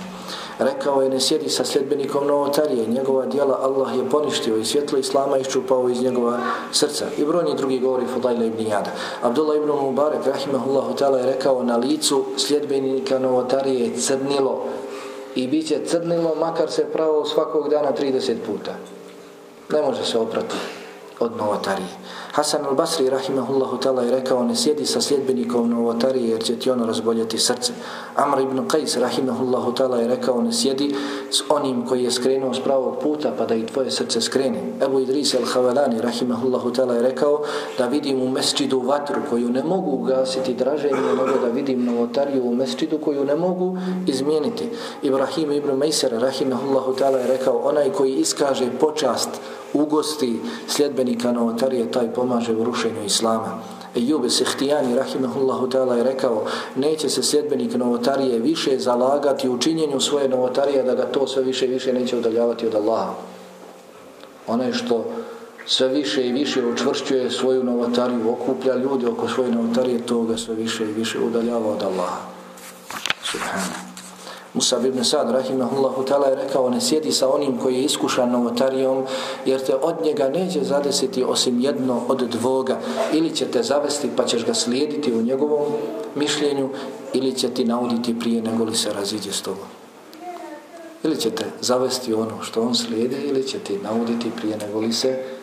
Rekao je ne sjedi sa sljedbenikom novotarije, njegova dijela Allah je poništio i svjetlo Islama iščupao iz njegova srca. I brojni drugi govori Fudajla ibn Jada. Abdullah ibn Mubarak, rahimahullahu ta'ala, je rekao na licu sljedbenika novotarije je crnilo i bit će crnilo makar se pravo svakog dana 30 puta. Ne može se oprati od novotarije. Hasan al-Basri rahimahullahu ta'ala je rekao ne sjedi sa sljedbenikom novotarije jer će ti ono razboljeti srce. Amr ibn Qais rahimahullahu ta'ala je rekao ne sjedi s onim koji je skrenuo s pravog puta pa da i tvoje srce skrene. Ebu Idris al-Havalani rahimahullahu ta'ala je rekao da vidim u mesčidu vatru koju ne mogu gasiti draženje nego da vidim novotariju u mesčidu koju ne mogu izmijeniti. Ibrahim ibn Mejser rahimahullahu ta'ala je rekao onaj koji iskaže počast ugosti sljedbenika novotarije, taj pomaže u rušenju Islama. Ejube Sehtijani, rahimahullahu ta'ala, je rekao, neće se sljedbenik novotarije više zalagati u činjenju svoje novotarije, da ga to sve više i više neće udaljavati od Allaha. Onaj što sve više i više učvršćuje svoju novotariju, okuplja ljudi oko svoje novotarije, to ga sve više i više udaljava od Allaha. Subhanahu. Musab ibn Sad rahimahullahu ta'ala je rekao ne sjedi sa onim koji je iskušan novotarijom jer te od njega neće zadesiti osim jedno od dvoga ili će te zavesti pa ćeš ga slijediti u njegovom mišljenju ili će ti nauditi prije nego li se raziđe s tobom. Ili će te zavesti ono što on slijede ili će ti nauditi prije nego li se raziđe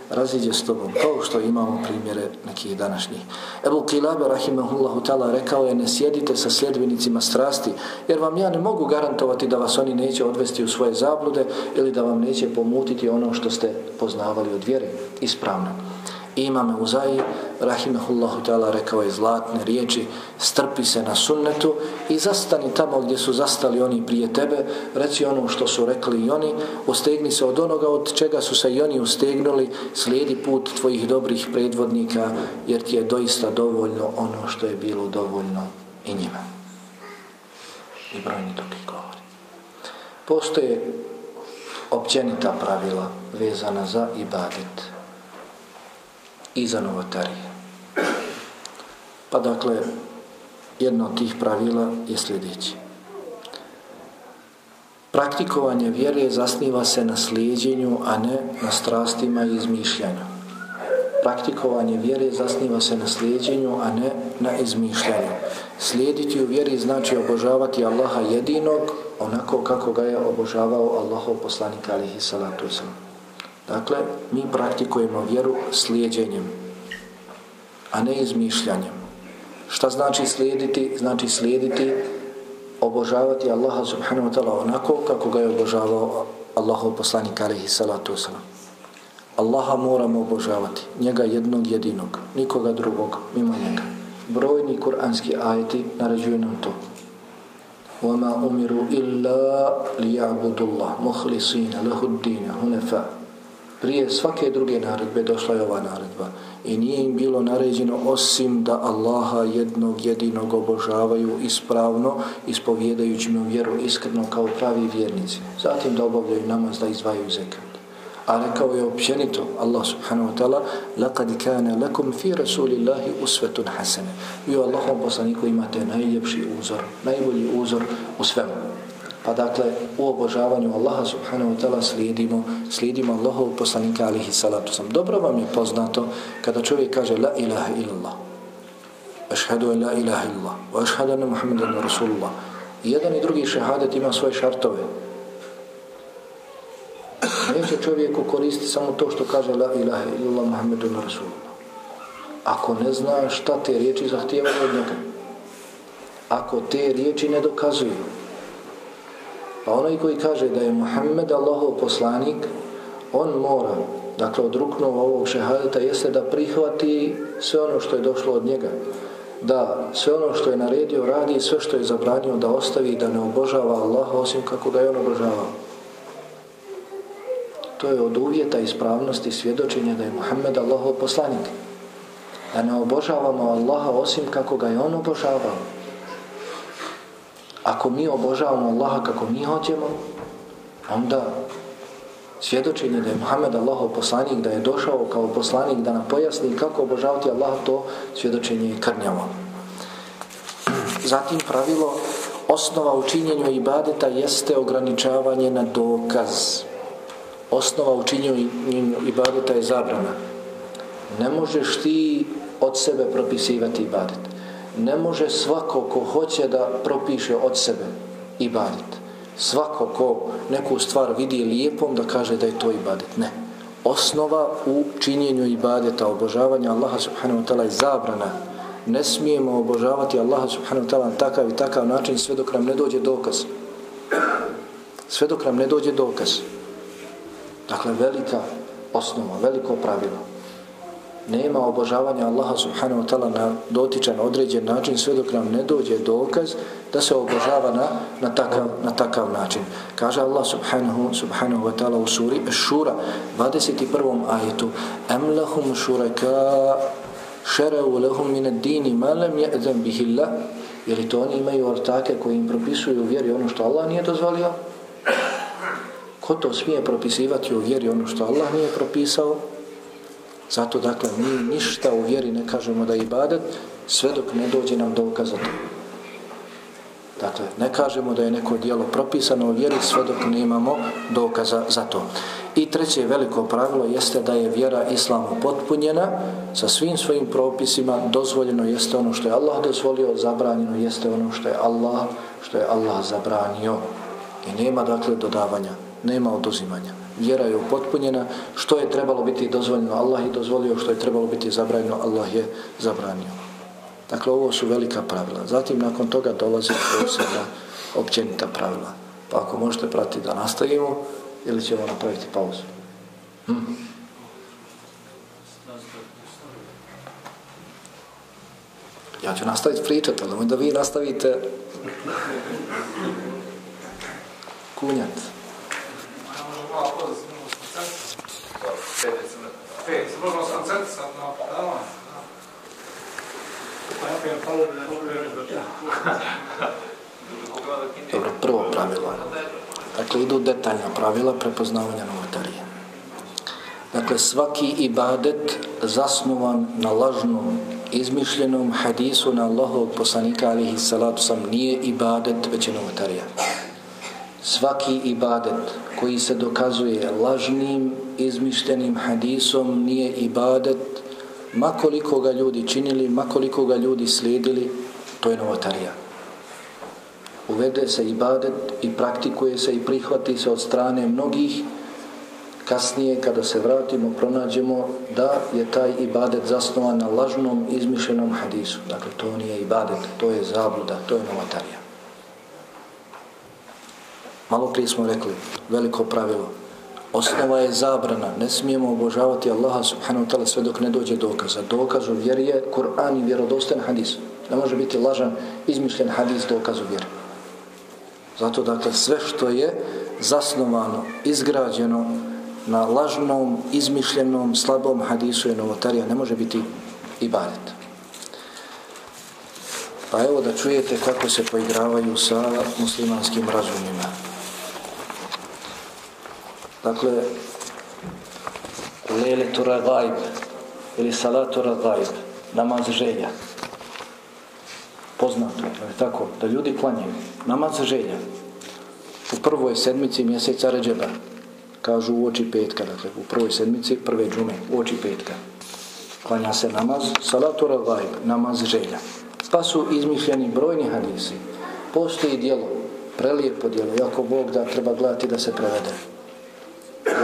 s tobom, kao što imamo primjere nekih današnjih. Ebu Kilabe, rahimahullahu ta'ala, rekao je, ne sjedite sa sljedbenicima strasti, jer vam ja ne mogu garantovati da vas oni neće odvesti u svoje zablude ili da vam neće pomutiti ono što ste poznavali od vjere ispravno. Imam Uzai, rahimahullahu ta'ala, rekao je zlatne riječi, strpi se na sunnetu i zastani tamo gdje su zastali oni prije tebe, reci ono što su rekli i oni, ustegni se od onoga od čega su se i oni ustegnuli, slijedi put tvojih dobrih predvodnika, jer ti je doista dovoljno ono što je bilo dovoljno i njima. I brojni drugi govori. Postoje općenita pravila vezana za ibadet i za novotarije. Pa dakle, jedno od tih pravila je sljedeće. Praktikovanje vjere zasniva se na slijedjenju, a ne na strastima i izmišljanju. Praktikovanje vjere zasniva se na slijedjenju, a ne na izmišljanju. Slijediti u vjeri znači obožavati Allaha jedinog, onako kako ga je obožavao Allahov poslanik alihi salatu wasalam. Dakle, mi praktikujemo vjeru slijedjenjem, a ne izmišljanjem. Šta znači slijediti? Znači slijediti, obožavati Allaha subhanahu wa ta'ala onako kako ga je obožavao Allahov poslanik alaihi salatu wasalam. Allaha moramo obožavati, njega jednog jedinog, nikoga drugog, mimo njega. Brojni kuranski ajeti naređuju nam to. وَمَا أُمِرُوا إِلَّا لِيَعْبُدُ اللَّهِ مُخْلِصِينَ لَهُ الدِّينَ هُنَفَا Prije svake druge naredbe došla je ova naredba i nije im bilo naređeno osim da Allaha jednog jedinog obožavaju ispravno, ispovjedajući mu vjeru iskreno kao pravi vjernici. Zatim da obavljaju namaz, da izdvajaju zekat. A rekao je općenito Allah subhanahu wa ta'ala لَقَدْ كَانَ لَكُمْ فِي رَسُولِ اللَّهِ أُسْوَةٌ حَسَنَ Vi u Allahom poslaniku imate najljepši uzor, najbolji uzor u svemu. Pa dakle, u obožavanju Allaha subhanahu wa ta'ala slijedimo, slijedimo Allahov poslanika alihi salatu sam. Dobro vam je poznato kada čovjek kaže La ilaha illallah. Ašhadu la ilaha illallah. Wa ašhadu anna Muhammadan Rasulullah. Jedan i drugi šehadet ima svoje šartove. Neće čovjeku koristiti samo to što kaže La ilaha illallah Muhammedun Rasulullah. Ako ne zna šta te riječi zahtijevaju od njega. Ako te riječi ne dokazuju. A onaj koji kaže da je Muhammed Allahov poslanik, on mora, dakle od ruknova ovog šehadeta, jeste da prihvati sve ono što je došlo od njega. Da sve ono što je naredio radi, sve što je zabranio da ostavi, da ne obožava Allaha osim kako ga je on obožavao. To je od uvjeta ispravnosti svjedočenja da je Muhammed Allahov poslanik. Da ne obožavamo Allaha osim kako ga je on obožavao. Ako mi obožavamo Allaha kako mi hoćemo, onda svjedočenje da je Muhammed Allahov poslanik, da je došao kao poslanik da nam pojasni kako obožavati Allaha, to svjedočenje je krnjavo. Zatim pravilo osnova u činjenju ibadeta jeste ograničavanje na dokaz osnova u činjenju ibadeta je zabrana. Ne možeš ti od sebe propisivati ibadet. Ne može svako ko hoće da propiše od sebe ibadet. Svako ko neku stvar vidi lijepom da kaže da je to ibadet. Ne. Osnova u činjenju ibadeta, obožavanja Allaha subhanahu wa ta'ala je zabrana. Ne smijemo obožavati Allaha subhanahu wa ta'ala na takav i takav način sve dok nam ne dođe dokaz. Sve dok nam ne dođe dokaz. Dakle, velika osnova, veliko pravilo. Nema obožavanja Allaha subhanahu wa ta'ala na dotičan određen način sve dok nam ne dođe dokaz da se obožava na, na, takav, na takav način. Kaže Allah subhanahu, subhanahu wa ta'ala u suri Šura 21. ajetu Em lahum šuraka šereu lahum min ad-dini ma lam ya'zam bihi Allah Je li to oni imaju ortake koji im propisuju u vjeri ono što Allah nije dozvolio? Ko to smije propisivati u vjeri ono što Allah nije propisao? Zato, dakle, mi ništa u vjeri ne kažemo da je ibadet sve dok ne dođe nam dokaz za to. Dakle, ne kažemo da je neko dijelo propisano u vjeri sve dok nemamo dokaza za to. I treće veliko pravilo jeste da je vjera islamu potpunjena sa svim svojim propisima, dozvoljeno jeste ono što je Allah dozvolio, zabranjeno jeste ono što je Allah, što je Allah zabranio. I nema, dakle, dodavanja nema oduzimanja. Vjera je upotpunjena, što je trebalo biti dozvoljeno, Allah je dozvolio, što je trebalo biti zabranjeno, Allah je zabranio. Dakle, ovo su velika pravila. Zatim, nakon toga dolaze posebna općenita pravila. Pa ako možete pratiti da nastavimo, ili ćemo napraviti pauzu? Hm? Ja ću nastaviti pričati, ali da vi nastavite kunjati. Dobro, prvo pravilo. Dakle, idu detaljna pravila prepoznavanja novotarije. Dakle, svaki ibadet zasnovan na lažnom, izmišljenom hadisu na Allahovog poslanika alihi salatu sam nije ibadet, već je novotarija. Svaki ibadet koji se dokazuje lažnim, izmišljenim hadisom nije ibadet, makoliko ga ljudi činili, makoliko ga ljudi slijedili, to je novotarija. Uvede se ibadet i praktikuje se i prihvati se od strane mnogih, kasnije kada se vratimo pronađemo da je taj ibadet zasnovan na lažnom, izmišljenom hadisu. Dakle, to nije ibadet, to je zabluda, to je novotarija. Malo prije smo rekli, veliko pravilo. Osnova je zabrana. Ne smijemo obožavati Allaha subhanahu wa ta'ala sve dok ne dođe dokaza. Dokaz u vjeri je Kur'an i vjerodostan hadis. Ne može biti lažan, izmišljen hadis dokaz u vjeri. Zato dakle sve što je zasnovano, izgrađeno na lažnom, izmišljenom, slabom hadisu je novotarija, ne može biti ibadet. Pa evo da čujete kako se poigravaju sa muslimanskim razumima. Dakle, lele tura gajb ili salatura gajb, namaz želja. Poznato je tako, da ljudi klanjaju. Namaz želja. U prvoj sedmici mjeseca ređeba, kažu u oči petka, dakle u prvoj sedmici, prve džume, u oči petka. Klanja se namaz, salatura gajb, namaz želja. Pa su izmišljeni brojni hadisi. Postoji dijelo, prelijepo dijelo, jako Bog da treba gledati da se prevede.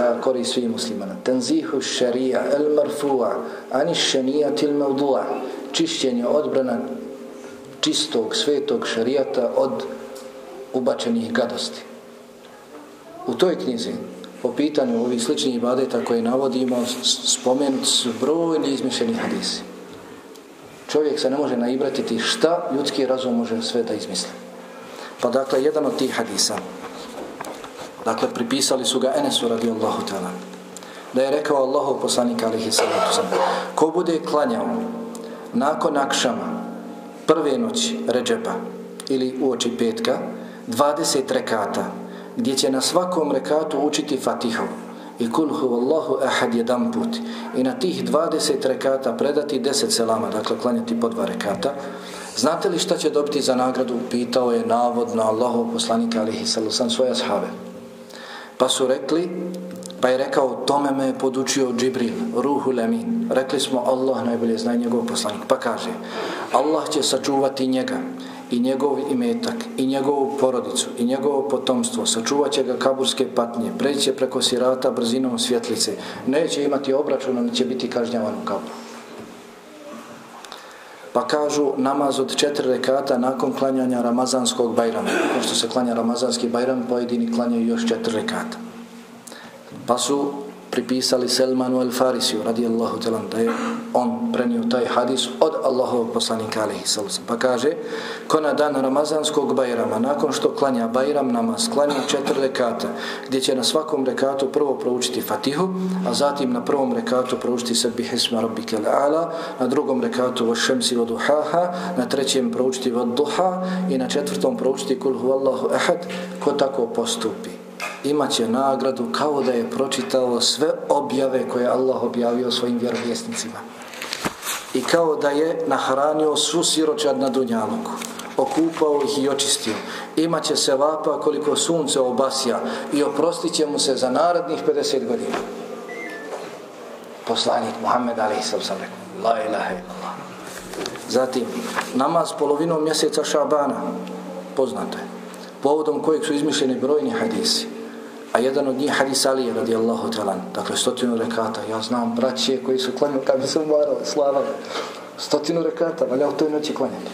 Da kori svi muslimana. Tenzihu šarija el marfu'a ani šenija til mevdu'a. Čišćenje odbrana čistog, svetog šarijata od ubačenih gadosti. U toj knjizi, po pitanju ovih sličnih ibadeta koje navodimo, spomenut su brojni izmišljeni hadisi čovjek se ne može naibratiti šta ljudski razum može sve da izmisli. Pa dakle, jedan od tih hadisa, dakle, pripisali su ga Enesu radijallahu ta'ala, da je rekao Allahov poslanik alihi sallatu sam, ko bude klanjao nakon akšama prve noći ređepa ili u oči petka 20 rekata gdje će na svakom rekatu učiti fatihu i kul huvallahu ahad jedan put i na tih 20 rekata predati 10 selama, dakle klanjati po dva rekata. Znate li šta će dobiti za nagradu? Pitao je navodno Allahov poslanika alihi sallam svoje ashave. Pa su rekli, pa je rekao, tome me je podučio Džibril, ruhu lemin. Rekli smo, Allah najbolje zna njegov poslanik. Pa kaže, Allah će sačuvati njega i njegov imetak, i njegovu porodicu, i njegovo potomstvo, sačuvat će ga kaburske patnje, preće preko sirata brzinom svjetlice, neće imati obračuna, neće biti kažnjavan u kaburu. Pa kažu namaz od četiri rekata nakon klanjanja Ramazanskog bajrama. Nakon što se klanja Ramazanski bajram, pojedini klanjaju još četiri rekata. Pa su pripisali Selmanu el Farisiju radijallahu talan da je on prenio taj hadis od Allahovog poslanika alaihi sallam. Pa kaže, ko na dan Ramazanskog bajrama, nakon što klanja bajram namaz, klanja četiri rekata, gdje će na svakom rekatu prvo proučiti Fatihu, a zatim na prvom rekatu proučiti sebi hisma rabbike ala, na drugom rekatu vo šemsi vo duhaha, na trećem proučiti vo duha i na četvrtom proučiti kul Huvallahu ehad, ko tako postupi imaće nagradu kao da je pročitao sve objave koje Allah objavio svojim vjerovjesnicima. I kao da je nahranio svu siročad na Dunjaluku. Okupao ih i očistio. Imaće se vapa koliko sunce obasja i oprostit će mu se za narednih 50 godina. Poslanik Muhammed Ali sam sam rekao. La ilaha illallah. Zatim, namaz polovinom mjeseca Šabana. Poznato je. Povodom kojeg su izmišljeni brojni hadisi. A jedan od njih hadis Ali radijallahu ta'ala, dakle stotinu rekata, ja znam braće koji su klanjali, kad bi se umarali, slavali, stotinu rekata, valja u toj noći klanjati.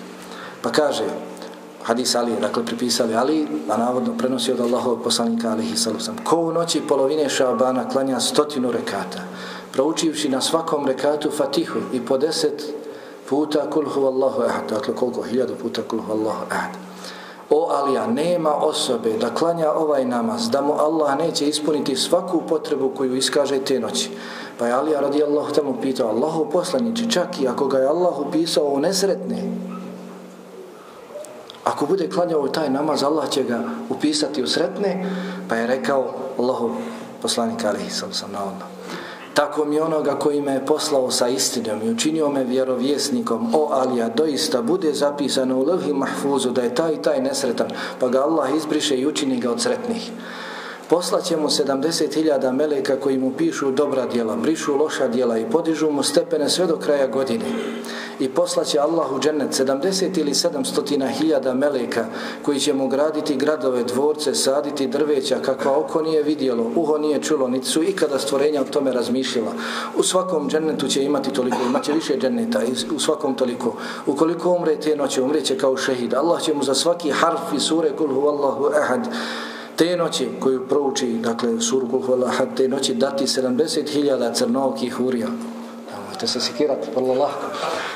Pa kaže, hadis Ali, dakle pripisali Ali, a navodno prenosi od Allahovog poslanika alihi salusam, ko u noći polovine šabana klanja stotinu rekata, proučivši na svakom rekatu fatihu i po deset puta kulhu Allahu ahad, dakle koliko, hiljadu puta kulhu Allahu ahad. O Alija, nema osobe da klanja ovaj namaz, da mu Allah neće ispuniti svaku potrebu koju iskaže te noći. Pa je Alija radijallahu tamo pitao, Allahu poslaniće, čak i ako ga je Allah upisao u nesretne, ako bude klanjao taj namaz, Allah će ga upisati u sretne, pa je rekao Allahu poslanik alihi sam sam na. Tako mi onoga koji me je poslao sa istinom i učinio me vjerovjesnikom, o Alija, doista bude zapisano u levhi mahfuzu da je taj taj nesretan, pa ga Allah izbriše i učini ga od sretnih. Poslaće mu 70.000 meleka koji mu pišu dobra djela, brišu loša djela i podižu mu stepene sve do kraja godine i poslaće Allah u džennet 70 ili 700 hiljada meleka koji će mu graditi gradove, dvorce, saditi drveća kakva oko nije vidjelo, uho nije čulo, niti su ikada stvorenja o tome razmišljala. U svakom džennetu će imati toliko, imaće više dženneta, u svakom toliko. Ukoliko umre te noće, umreće kao šehid. Allah će mu za svaki harf i sure kul huvallahu ahad ehad te noći koju prouči, dakle, suru kul huvallahu ahad, ehad, te noći dati 70 hiljada crnovkih hurija Nemojte se sikirati, vrlo lahko.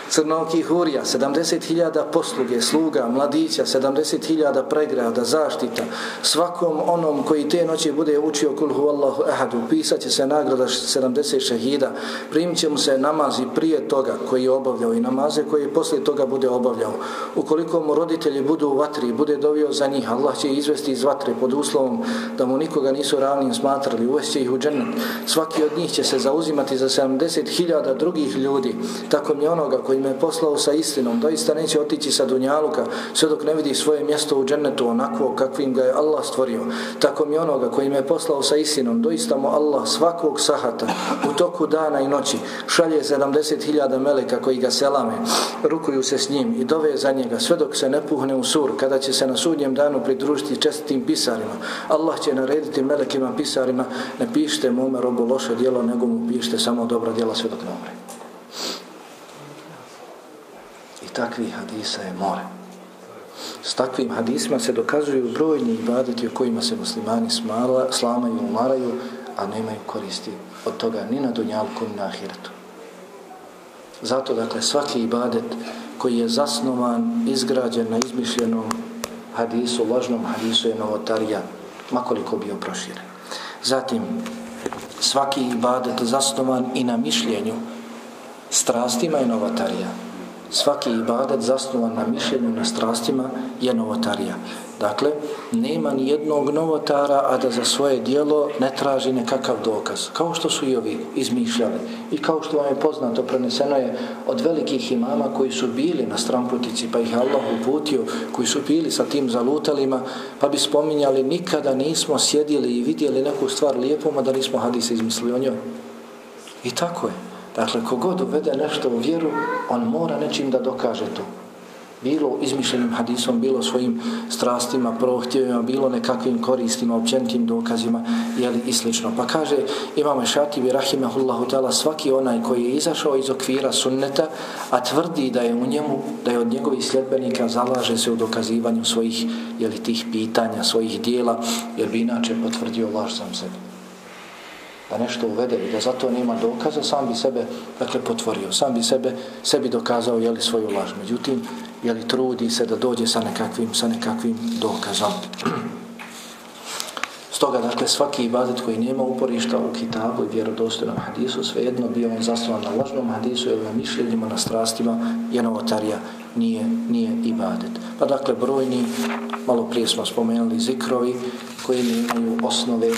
Crnoki hurija, 70.000 posluge, sluga, mladića, 70.000 pregrada, zaštita. Svakom onom koji te noći bude učio kulhu Allahu ahadu, pisat će se nagrada 70 šehida, primit će mu se namazi prije toga koji je obavljao i namaze koji poslije toga bude obavljao. Ukoliko mu roditelji budu u vatri, bude dovio za njih, Allah će izvesti iz vatre pod uslovom da mu nikoga nisu ravnim smatrali, uvesti ih u džennet. Svaki od njih će se zauzimati za 70.000 drugih ljudi, tako mi onoga koji me poslao sa istinom, doista neće otići sa Dunjaluka, sve dok ne vidi svoje mjesto u džennetu onako kakvim ga je Allah stvorio. Tako mi onoga koji me poslao sa istinom, doista mu Allah svakog sahata u toku dana i noći šalje 70.000 meleka koji ga selame, rukuju se s njim i dove za njega, sve dok se ne puhne u sur, kada će se na sudnjem danu pridružiti čestitim pisarima. Allah će narediti melekima pisarima, ne pišite mome robu loše djelo, nego mu pišite samo dobro djela sve dok ne umre. I takvi hadisa je more. S takvim hadisima se dokazuju brojni ibadeti o kojima se muslimani smala, slamaju, umaraju, a nemaju koristi od toga ni na dunjalku, ni na ahiretu. Zato, dakle, svaki ibadet koji je zasnovan, izgrađen na izmišljenom hadisu, lažnom hadisu je novotarija, makoliko bio proširen. Zatim, svaki ibadet zasnovan i na mišljenju strastima je novotarija. Svaki ibadet zasnovan na mišljenju na strastima je novotarija. Dakle, nema ni jednog novotara, a da za svoje dijelo ne traži nekakav dokaz. Kao što su i ovi izmišljali. I kao što vam je poznato, preneseno je od velikih imama koji su bili na stramputici, pa ih Allah uputio, koji su bili sa tim zalutalima, pa bi spominjali, nikada nismo sjedili i vidjeli neku stvar lijepom, a da nismo hadise izmislili o njoj. I tako je. Dakle, kogod uvede nešto u vjeru, on mora nečim da dokaže to bilo izmišljenim hadisom, bilo svojim strastima, prohtjevima, bilo nekakvim koristima, općenitim dokazima, jeli i slično. Pa kaže imame Šatibi, rahimahullahu ta'ala, svaki onaj koji je izašao iz okvira sunneta, a tvrdi da je u njemu, da je od njegovih sljedbenika, zalaže se u dokazivanju svojih, jeli tih pitanja, svojih dijela, jer bi inače potvrdio laž sam sebi da nešto uvede i da zato nema dokaza, sam bi sebe dakle, potvorio, sam bi sebe, sebi dokazao jeli, svoju laž. Međutim, jeli, trudi se da dođe sa nekakvim, sa nekakvim dokazom. Stoga, dakle, svaki ibadet koji nema uporišta u kitabu i vjerodostojnom hadisu, svejedno bio on zasnovan na lažnom hadisu ili na mišljenjima, na strastima, je novotarija, nije, nije ibadet. Pa, dakle, brojni, malo prije smo spomenuli zikrovi, koji nemaju osnove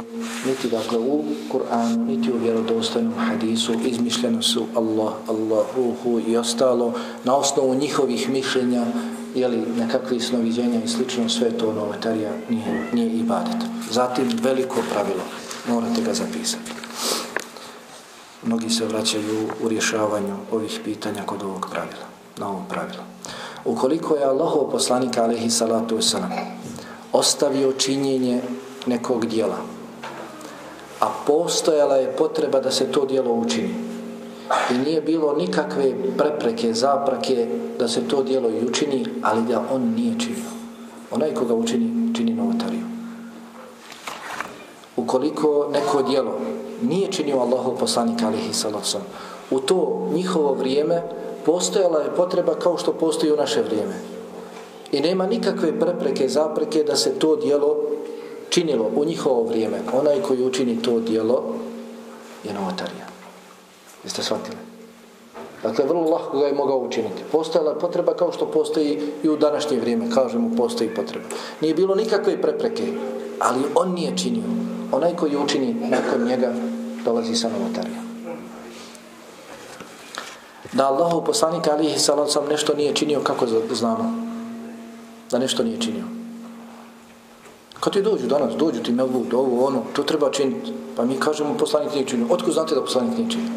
niti dakle u Kur'anu, niti u vjerodostojnom hadisu, izmišljeno su Allah, Allah, i ostalo, na osnovu njihovih mišljenja, jeli nekakvi snoviđenja i slično, sve to novatarija nije, nije ibadet. Zatim veliko pravilo, morate ga zapisati. Mnogi se vraćaju u rješavanju ovih pitanja kod ovog pravila, na ovom pravilu. Ukoliko je Allahov poslanik, alaihi salatu wasalam, ostavio činjenje nekog dijela, a postojala je potreba da se to dijelo učini. I nije bilo nikakve prepreke, zaprake da se to dijelo i učini, ali da on nije činio. Onaj koga učini, čini novotariju. Ukoliko neko dijelo nije činio Allahov poslanik alihi salacom, u to njihovo vrijeme postojala je potreba kao što postoji u naše vrijeme. I nema nikakve prepreke, zapreke da se to dijelo činilo u njihovo vrijeme, onaj koji učini to dijelo je novotarija. Jeste shvatili? Dakle, vrlo lahko ga je mogao učiniti. Postojala je potreba kao što postoji i u današnje vrijeme, kažemo, postoji potreba. Nije bilo nikakve prepreke, ali on nije činio. Onaj koji učini nakon njega dolazi sa notarija. Da Allahu poslanik alihi sam nešto nije činio, kako znamo? Da nešto nije činio. Kad ti dođu danas, dođu ti mevlud, ovo, ono, to treba činiti. Pa mi kažemo poslanik nije činio. Otko znate da poslanik nije činio?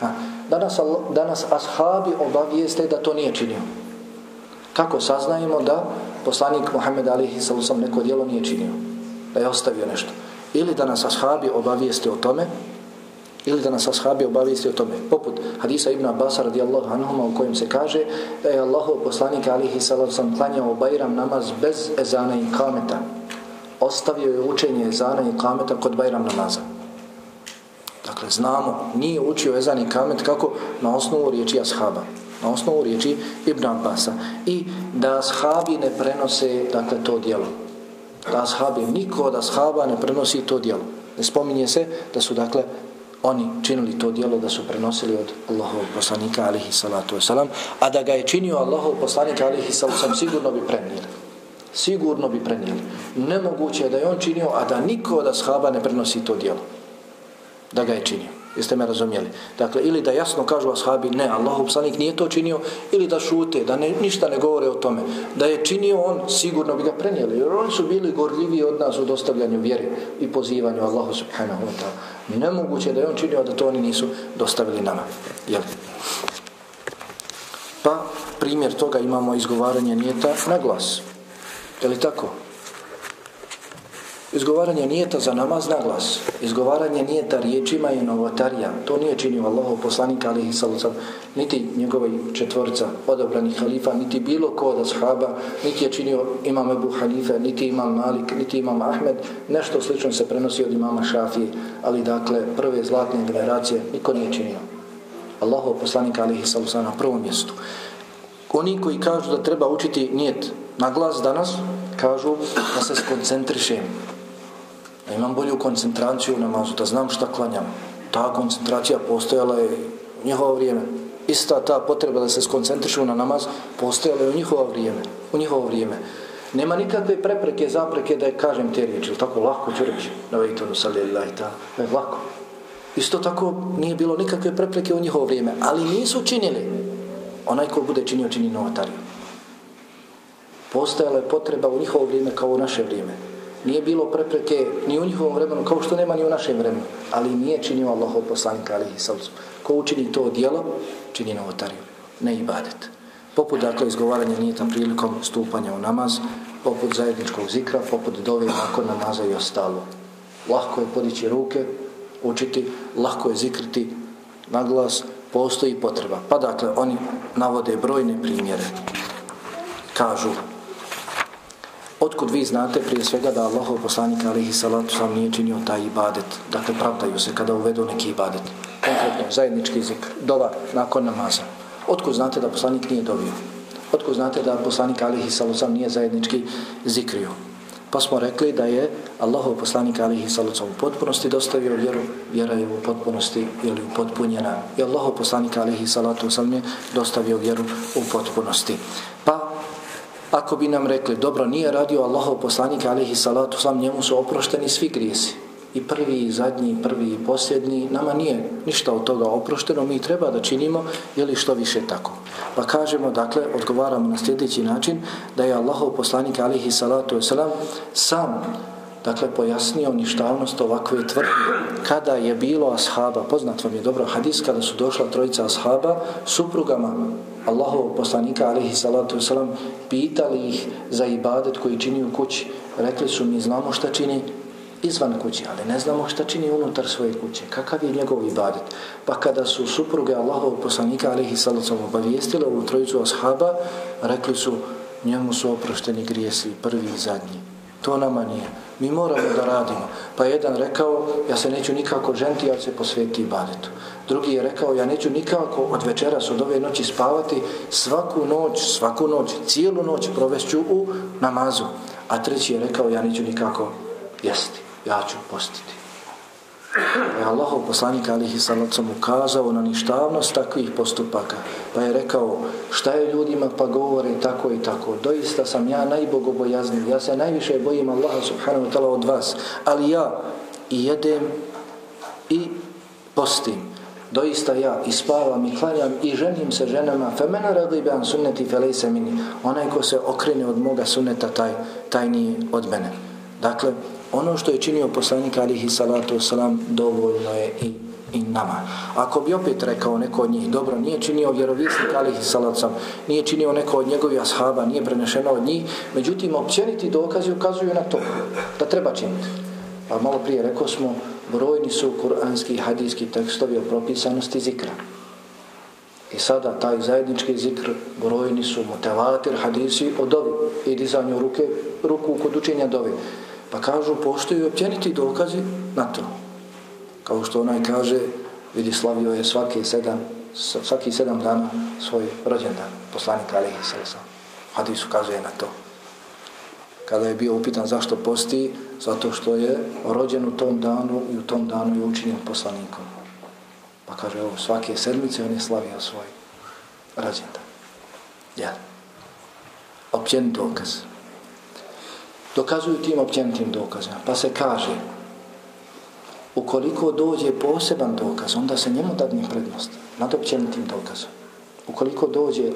Ha. Danas, danas ashabi obavijeste da to nije činio. Kako saznajemo da poslanik Muhammed alihi sallam neko dijelo nije činio? Da je ostavio nešto. Ili da nas ashabi obavijeste o tome, ili da nas ashabi obavijesti o tome. Poput hadisa Ibn Abbas radijallahu anhuma u kojem se kaže da je Allahov poslanik alihi sallam sam klanjao Bajram namaz bez ezana i kameta. Ostavio je učenje ezana i kameta kod Bajram namaza. Dakle, znamo, nije učio ezan i kamet kako na osnovu riječi ashaba, na osnovu riječi Ibn Abbasa. I da ashabi ne prenose, dakle, to dijelo. Da ashabi, niko od ashaba ne prenosi to dijelo. Ne spominje se da su, dakle, oni činili to dijelo da su prenosili od Allahovog poslanika alihi salatu wasalam, a da ga je činio Allahov poslanika alihi salatu wasalam, sigurno bi prenijeli. Sigurno bi prenijeli. Nemoguće je da je on činio, a da niko od ashaba ne prenosi to dijelo. Da ga je činio. Jeste me razumjeli? Dakle, ili da jasno kažu ashabi, ne, Allahov poslanik nije to činio, ili da šute, da ne, ništa ne govore o tome. Da je činio on, sigurno bi ga prenijeli. Jer oni su bili gorljivi od nas u dostavljanju vjeri i pozivanju Allahu subhanahu wa ta'ala. Nemoguće da je on činio, da to oni nisu dostavili nama. Jel? Pa, primjer toga imamo izgovaranje nijeta na glas. Je li tako? Izgovaranje nijeta za namaz na glas. Izgovaranje nijeta riječima je novotarija. To nije činio Allahov poslanik alihi sallam, niti njegova četvorca odabranih halifa, niti bilo ko od ashaba, niti je činio imam Ebu Hanife, niti imam Malik, niti imam Ahmed. Nešto slično se prenosi od imama Šafije, ali dakle prve zlatne generacije niko nije činio. Allahov poslanik alihi sallam na prvom mjestu. Oni koji kažu da treba učiti nijet na glas danas, kažu da se skoncentrišem da imam bolju koncentraciju u namazu, da znam šta klanjam. Ta koncentracija postojala je u njihovo vrijeme. Ista ta potreba da se skoncentrišu na namaz postojala je u njihovo vrijeme. U njihovo vrijeme. Nema nikakve prepreke, zapreke da je kažem te riječi. Tako lako ću reći. Na vejtonu salillahi ta. Ne, lako. Isto tako nije bilo nikakve prepreke u njihovo vrijeme. Ali nisu činili. Onaj ko bude činio, čini novatariju. Postojala je potreba u njihovo vrijeme kao u naše vrijeme. Nije bilo prepreke ni u njihovom vremenu, kao što nema ni u našem vremenu. Ali nije činio Allahov poslanika alihi salcu. Ko učini to dijelo, čini novotariju. Ne ibadet. Poput dakle izgovaranja nijeta prilikom stupanja u namaz, poput zajedničkog zikra, poput dove nakon namaza i ostalo. Lahko je podići ruke, učiti, lahko je zikriti na glas, postoji potreba. Pa dakle, oni navode brojne primjere. Kažu, Otkud vi znate prije svega da Allahov poslanik alihi salatu sam nije činio taj ibadet? Dakle, pravdaju se kada uvedu neki ibadet. Konkretno, zajednički zik, dova nakon namaza. Otkud znate da poslanik nije dovio? Otkud znate da poslanik alihi salatu sam nije zajednički zikrio? Pa smo rekli da je Allahov poslanik alihi salatu u potpunosti dostavio vjeru, vjera je u potpunosti ili upotpunjena. I Allahov poslanik alihi salatu sam je dostavio vjeru u potpunosti. Ako bi nam rekli, dobro, nije radio Allahov poslanik, alihi salatu slam, njemu su oprošteni svi grijesi. I prvi, i zadnji, i prvi, i posljednji, nama nije ništa od toga oprošteno, mi treba da činimo, ili što više tako. Pa kažemo, dakle, odgovaramo na sljedeći način, da je Allahov poslanik, alihi salatu wasalam, sam, dakle, pojasnio ništavnost ovakve tvrdnje. Kada je bilo ashaba, poznat vam je dobro hadis, kada su došla trojica ashaba, suprugama Allahov poslanika alihi salatu wasalam pitali ih za ibadet koji čini u kući. Rekli su mi znamo šta čini izvan kuće, ali ne znamo šta čini unutar svoje kuće. Kakav je njegov ibadet? Pa kada su supruge Allahov poslanika alihi salatu wasalam obavijestile ovu trojicu ashaba, rekli su njemu su oprošteni grijesi prvi i zadnji. To nama nije. Mi moramo da radimo. Pa jedan rekao, ja se neću nikako ženti, ja se posveti ibadetu. Drugi je rekao, ja neću nikako od večeras, od ove noći spavati, svaku noć, svaku noć, cijelu noć provešću u namazu. A treći je rekao, ja neću nikako jesti, ja ću postiti. Je Allahov poslanik alihi salacom ukazao na ništavnost takvih postupaka. Pa je rekao šta je ljudima pa govore tako i tako. Doista sam ja najbogobojazniji. Ja se najviše bojim Allaha subhanahu wa ta'ala od vas. Ali ja i jedem i postim. Doista ja i spavam i klanjam i ženim se ženama. femena radiban an sunneti felejse mini. Onaj ko se okrene od moga sunneta taj, taj nije od mene. Dakle, ono što je činio poslanik alihi salatu wasalam dovoljno je i, i nama. Ako bi opet rekao neko od njih, dobro, nije činio vjerovisnik alihi salatu nije činio neko od njegovih ashaba, nije prenešeno od njih, međutim, općeniti dokazi ukazuju na to, da treba činiti. Pa A malo prije rekao smo, brojni su kuranski i hadijski tekstovi o propisanosti zikra. I sada taj zajednički zikr, brojni su mutevatir hadisi o dovi i dizanju ruke, ruku kod učenja dovi. Pa kažu, postoji općeniti dokazi na to. Kao što onaj kaže, vidi slavio je svaki sedam, svaki sedam dana svoj rođendan, poslanik Alihi Srsa. Hadis ukazuje na to. Kada je bio upitan zašto posti, zato što je rođen u tom danu i u tom danu je učinjen poslanikom. Pa kaže, evo, svake sedmice on je slavio svoj rođendan. Ja. Općen dokaz. Dokazuju tim općenitim dokazima. Pa se kaže, ukoliko dođe poseban dokaz, onda se njemu dadne prednost nad općenitim dokazom. Ukoliko dođe,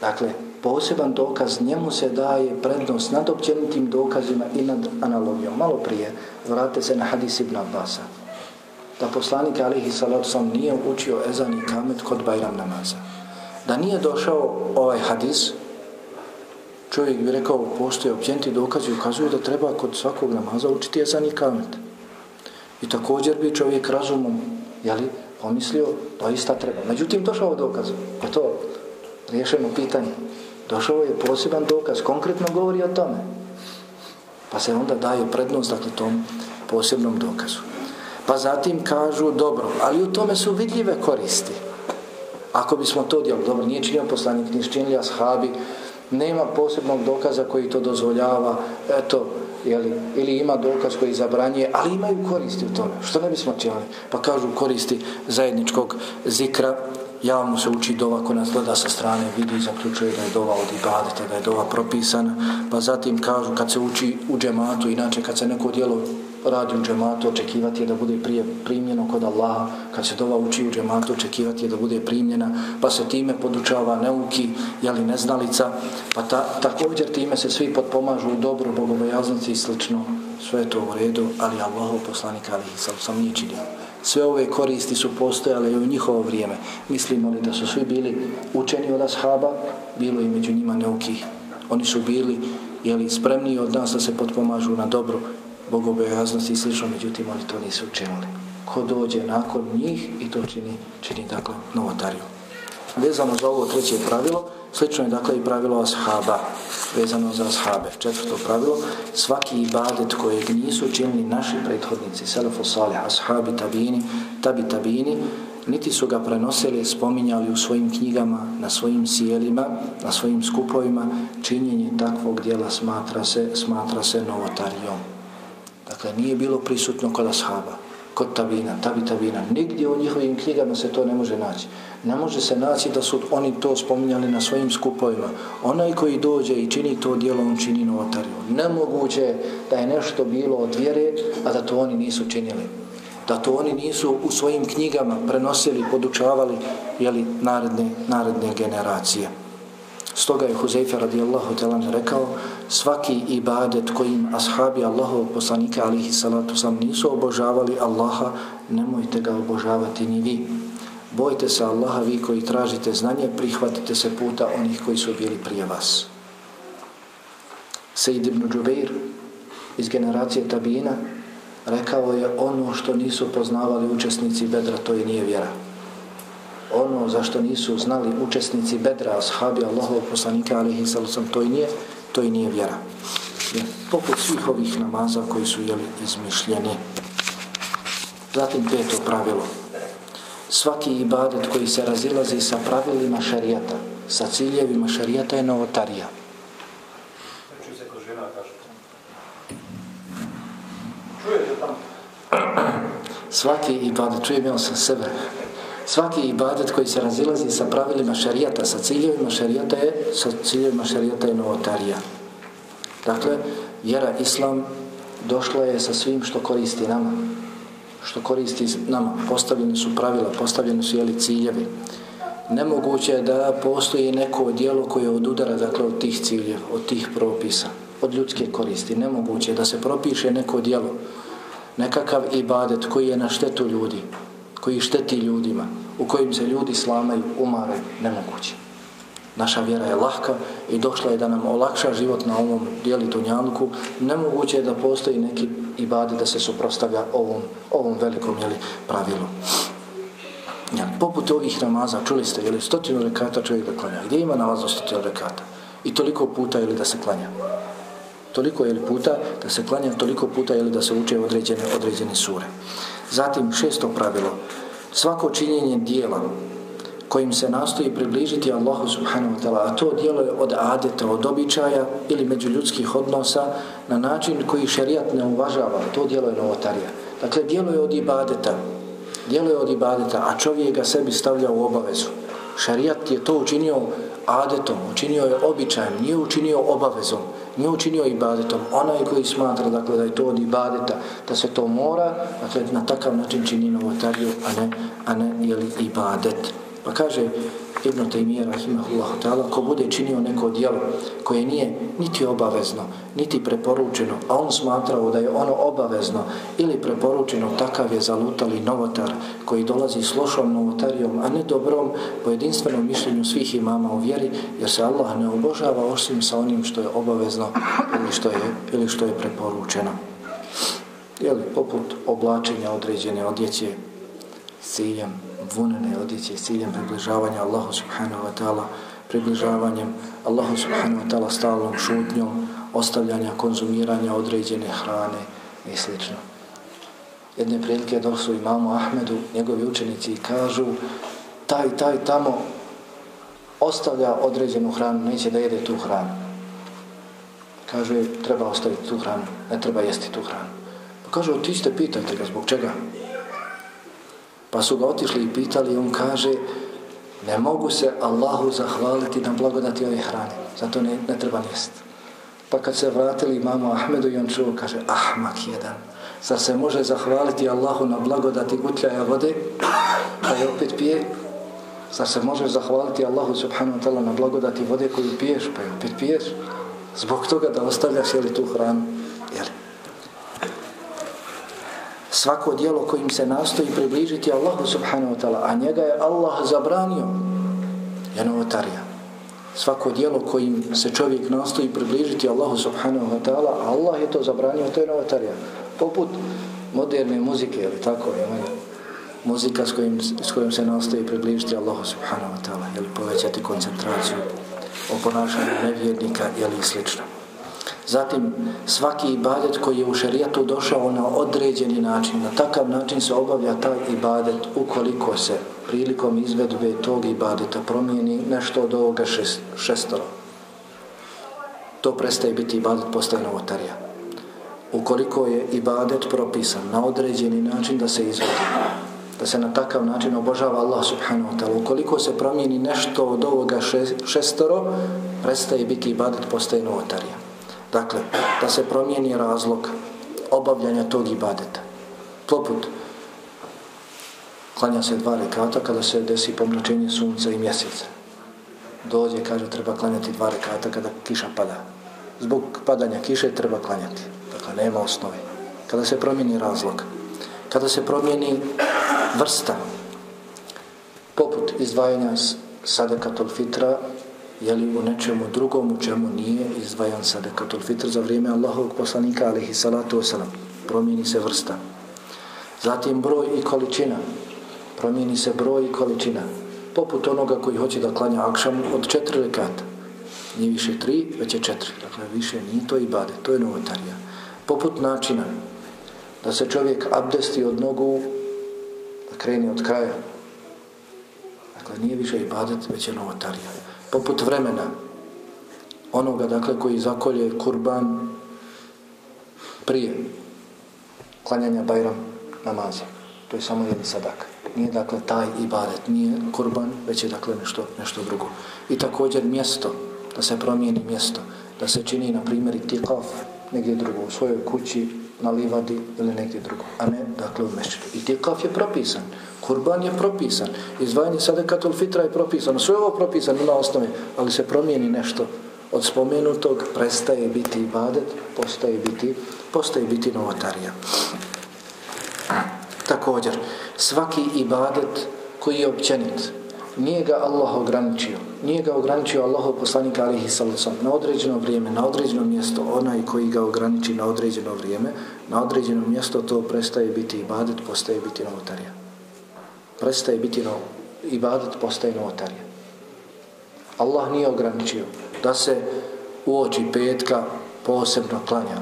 dakle, poseban dokaz, njemu se daje prednost nad općenitim dokazima i nad analogijom. Malo prije, vrate se na hadis ibn Abbasa. Da poslanik alihi salatu sam nije učio ezan i kamet kod Bajram namaza. Da nije došao ovaj hadis, čovjek bi rekao, postoje općenti dokazi ukazuju da treba kod svakog namaza učiti jezan i kamet. I također bi čovjek razumom, jeli, pomislio, doista treba. Međutim, došao dokaz, je to riješeno pitanje. Došao je poseban dokaz, konkretno govori o tome. Pa se onda daje prednost, dakle, tom posebnom dokazu. Pa zatim kažu, dobro, ali u tome su vidljive koristi. Ako bismo to dijeli, dobro, nije činio poslanik, nije činili ashabi, nema posebnog dokaza koji to dozvoljava, eto, jeli, ili ima dokaz koji zabranje, ali imaju koristi u tome. Što ne bismo činili? Pa kažu koristi zajedničkog zikra, javno se uči dova ko nas gleda sa strane, vidi i zaključuje da je dova od ibadete, da je dova propisana, pa zatim kažu kad se uči u džematu, inače kad se neko dijelo radi u džematu, očekivati je da bude prije primljeno kod Allaha, kad se dova uči u džematu, očekivati je da bude primljena, pa se time podučava neuki, jeli neznalica, pa ta, također time se svi potpomažu u dobru bogobojaznici i slično, sve je to u redu, ali Allahov poslanik ali sam, sam nije činio. Sve ove koristi su postojale i u njihovo vrijeme. Mislimo li da su svi bili učeni od ashaba, bilo i među njima neukih. Oni su bili jeli, spremni od nas da se potpomažu na dobro bogobojaznosti i slično, međutim oni to nisu učinili. Ko dođe nakon njih i to čini, čini dakle novotariju. Vezano za ovo treće pravilo, slično je dakle i pravilo ashaba, vezano za ashabe. Četvrto pravilo, svaki ibadet kojeg nisu učinili naši prethodnici, selefu salih, ashabi, tabini, tabi tabini, niti su ga prenosili, spominjali u svojim knjigama, na svojim sjelima, na svojim skupovima, činjenje takvog dijela smatra se, smatra se novotarijom. Dakle, nije bilo prisutno kod ashaba, kod tabina, tabi tabina. Nigdje u njihovim knjigama se to ne može naći. Ne može se naći da su oni to spominjali na svojim skupovima. Onaj koji dođe i čini to dijelo, on čini novotariju. Nemoguće da je nešto bilo od vjere, a da to oni nisu činili. Da to oni nisu u svojim knjigama prenosili, podučavali jeli, naredne, naredne generacije. Stoga je Huzeyfe radijallahu talan rekao svaki ibadet kojim ashabi Allahov poslanika alihi salatu sam nisu obožavali Allaha, nemojte ga obožavati ni vi. Bojte se Allaha vi koji tražite znanje, prihvatite se puta onih koji su bili prije vas. Sejid ibn Džubeir iz generacije Tabina rekao je ono što nisu poznavali učesnici Bedra, to i nije vjera ono za što nisu znali učesnici bedra, ashabi Allahovog poslanika, alihi sallam, to i nije, to i nije vjera. Je, poput svih ovih namaza koji su jeli izmišljeni. Zatim peto pravilo. Svaki ibadet koji se razilazi sa pravilima šarijata, sa ciljevima šarijata je novotarija. Svaki ibadet, čujem ja sam sebe, svaki ibadet koji se razilazi sa pravilima šarijata, sa ciljevima šarijata je, sa ciljevima šarijata je novotarija. Dakle, vjera islam došla je sa svim što koristi nama. Što koristi nama. Postavljeni su pravila, postavljeni su jeli ciljevi. Nemoguće je da postoji neko dijelo koje odudara dakle, od tih ciljeva, od tih propisa, od ljudske koristi. Nemoguće je da se propiše neko dijelo, nekakav ibadet koji je na štetu ljudi, koji šteti ljudima, u kojim se ljudi slamaju, umare, nemoguće. Naša vjera je lahka i došla je da nam olakša život na ovom dijeli Dunjanku. Nemoguće je da postoji neki ibadi da se suprostavlja ovom, ovom velikom jeli, pravilu. Ja, poput ovih namaza, čuli ste, jeli stotinu rekata čovjek da klanja. Gdje ima namaz za stotinu rekata? I toliko puta ili da se klanja? Toliko je li puta da se klanja, toliko puta ili da se uče određene, određene sure. Zatim šesto pravilo. Svako činjenje dijela kojim se nastoji približiti Allahu subhanahu wa ta'ala, a to dijelo je od adeta, od običaja ili međuljudskih odnosa na način koji šerijat ne uvažava, to dijelo je novotarija. Dakle, dijelo je od ibadeta, dijelo je od ibadeta, a čovjek ga sebi stavlja u obavezu. Šerijat je to učinio adetom, učinio je običajem, nije učinio obavezom, nije učinio ibadetom. Onaj koji smatra dakle, da je to od ibadeta, da se to mora, dakle, na takav način čini novotariju, a ne, a ne jeli, ibadet. Pa kaže Ibn Taymiyyah rahimahullahu ta'ala ko bude činio neko dijelo koje nije niti obavezno, niti preporučeno, a on smatrao da je ono obavezno ili preporučeno, takav je zalutali novotar koji dolazi s lošom novotarijom, a ne dobrom po jedinstvenom mišljenju svih imama u vjeri, jer se Allah ne obožava osim sa onim što je obavezno ili što je, ili što je preporučeno. Jeli, poput oblačenja određene odjeće ciljem vunene odjeće s ciljem približavanja Allahu subhanahu wa ta'ala, približavanjem Allahu subhanahu wa ta'ala stalnom šutnjom, ostavljanja, konzumiranja određene hrane i sl. Jedne prilike došli imamu Ahmedu, njegovi učenici kažu taj, taj tamo ostavlja određenu hranu, neće da jede tu hranu. Kaže, treba ostaviti tu hranu, ne treba jesti tu hranu. Pa kaže, ti ste pitajte ga, zbog čega? Pa su ga otišli i pitali on kaže ne mogu se Allahu zahvaliti na blagodati ove hrane. Zato ne, ne treba njest. Pa kad se vratili imamo Ahmedu i on čuo kaže ahmak jedan. Zar se može zahvaliti Allahu na blagodati gutljaja vode pa je opet pije? Zar se može zahvaliti Allahu subhanahu wa ta'ala na blagodati vode koju piješ pa je opet piješ? Zbog toga da ostavljaš jeli tu hranu. Jeli? Svako dijelo kojim se nastoji približiti Allahu subhanahu wa ta'ala, a njega je Allah zabranio, je novotarija. Svako dijelo kojim se čovjek nastoji približiti Allahu subhanahu wa ta'ala, Allah je to zabranio, to je novotarija. Poput moderne muzike, ili tako, je muzika s kojim, s kojim se nastoji približiti Allahu subhanahu wa ta'ala, ili povećati koncentraciju o ponašanju nevjernika, ili slično. Zatim, svaki ibadet koji je u šerijatu došao na određeni način, na takav način se obavlja taj ibadet ukoliko se prilikom izvedbe tog ibadeta promijeni nešto od ovoga šest, šestoro. To prestaje biti ibadet, postaje novotarija. Ukoliko je ibadet propisan na određeni način da se izvedi, da se na takav način obožava Allah subhanahu wa ta'ala, ukoliko se promijeni nešto od ovoga šestoro, prestaje biti ibadet, postaje novotarija. Dakle, da se promijeni razlog obavljanja tog ibadeta. Poput klanja se dva rekata kada se desi pomračenje sunca i mjeseca. Dođe, kaže, treba klanjati dva rekata kada kiša pada. Zbog padanja kiše treba klanjati. Dakle, nema osnove. Kada se promijeni razlog. Kada se promijeni vrsta. Poput izdvajanja sadekatul fitra jeli u nečemu drugom u čemu nije izdvajan sadekatul fitr za vrijeme Allahovog poslanika alihi salatu wasalam. Promijeni se vrsta. Zatim broj i količina. Promijeni se broj i količina. Poput onoga koji hoće da klanja akšam od četiri rekata Nije više tri, već je četiri. Dakle, više nije to i bade. To je novotarija. Poput načina da se čovjek abdesti od nogu da kreni od kraja. Dakle, nije više i već je novotarija poput vremena onoga dakle koji zakolje kurban prije klanjanja bajram namaza. To je samo jedan sadak. Nije dakle taj ibadet nije kurban već je dakle nešto, nešto drugo. I također mjesto da se promijeni mjesto da se čini na primjer i tikaf negdje drugo u svojoj kući na livadi ili negdje drugo a ne dakle u mešćinu i tikaf je propisan Kurban je propisan. Izdvajanje sadekatul fitra je propisano. Sve ovo propisano na osnovi, ali se promijeni nešto od spomenutog, prestaje biti ibadet, postaje biti, postaje biti novotarija. Također, svaki ibadet koji je općenit, nije ga Allah ograničio. Nije ga ograničio Allahov poslanik alihi salacom na određeno vrijeme, na određeno mjesto, onaj koji ga ograniči na određeno vrijeme, na određeno mjesto to prestaje biti ibadet, postaje biti novotarija prestaje biti no, ibadet, postaje novotarija. Allah nije ograničio da se u oči petka posebno klanja,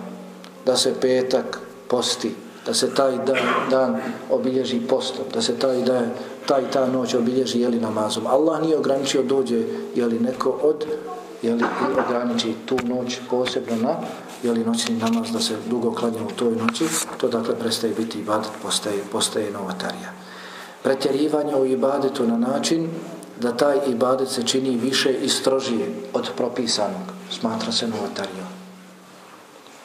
da se petak posti, da se taj dan, dan obilježi postom, da se taj dan, taj ta noć obilježi jeli namazom. Allah nije ograničio dođe jeli neko od jeli i ograniči tu noć posebno na jeli noćni namaz da se dugo klanja u toj noći, to dakle prestaje biti ibadet, postaje, postaje novatarija. Pretjerivanje u ibadetu na način da taj ibadet se čini više i strožije od propisanog, smatra se novotarijom.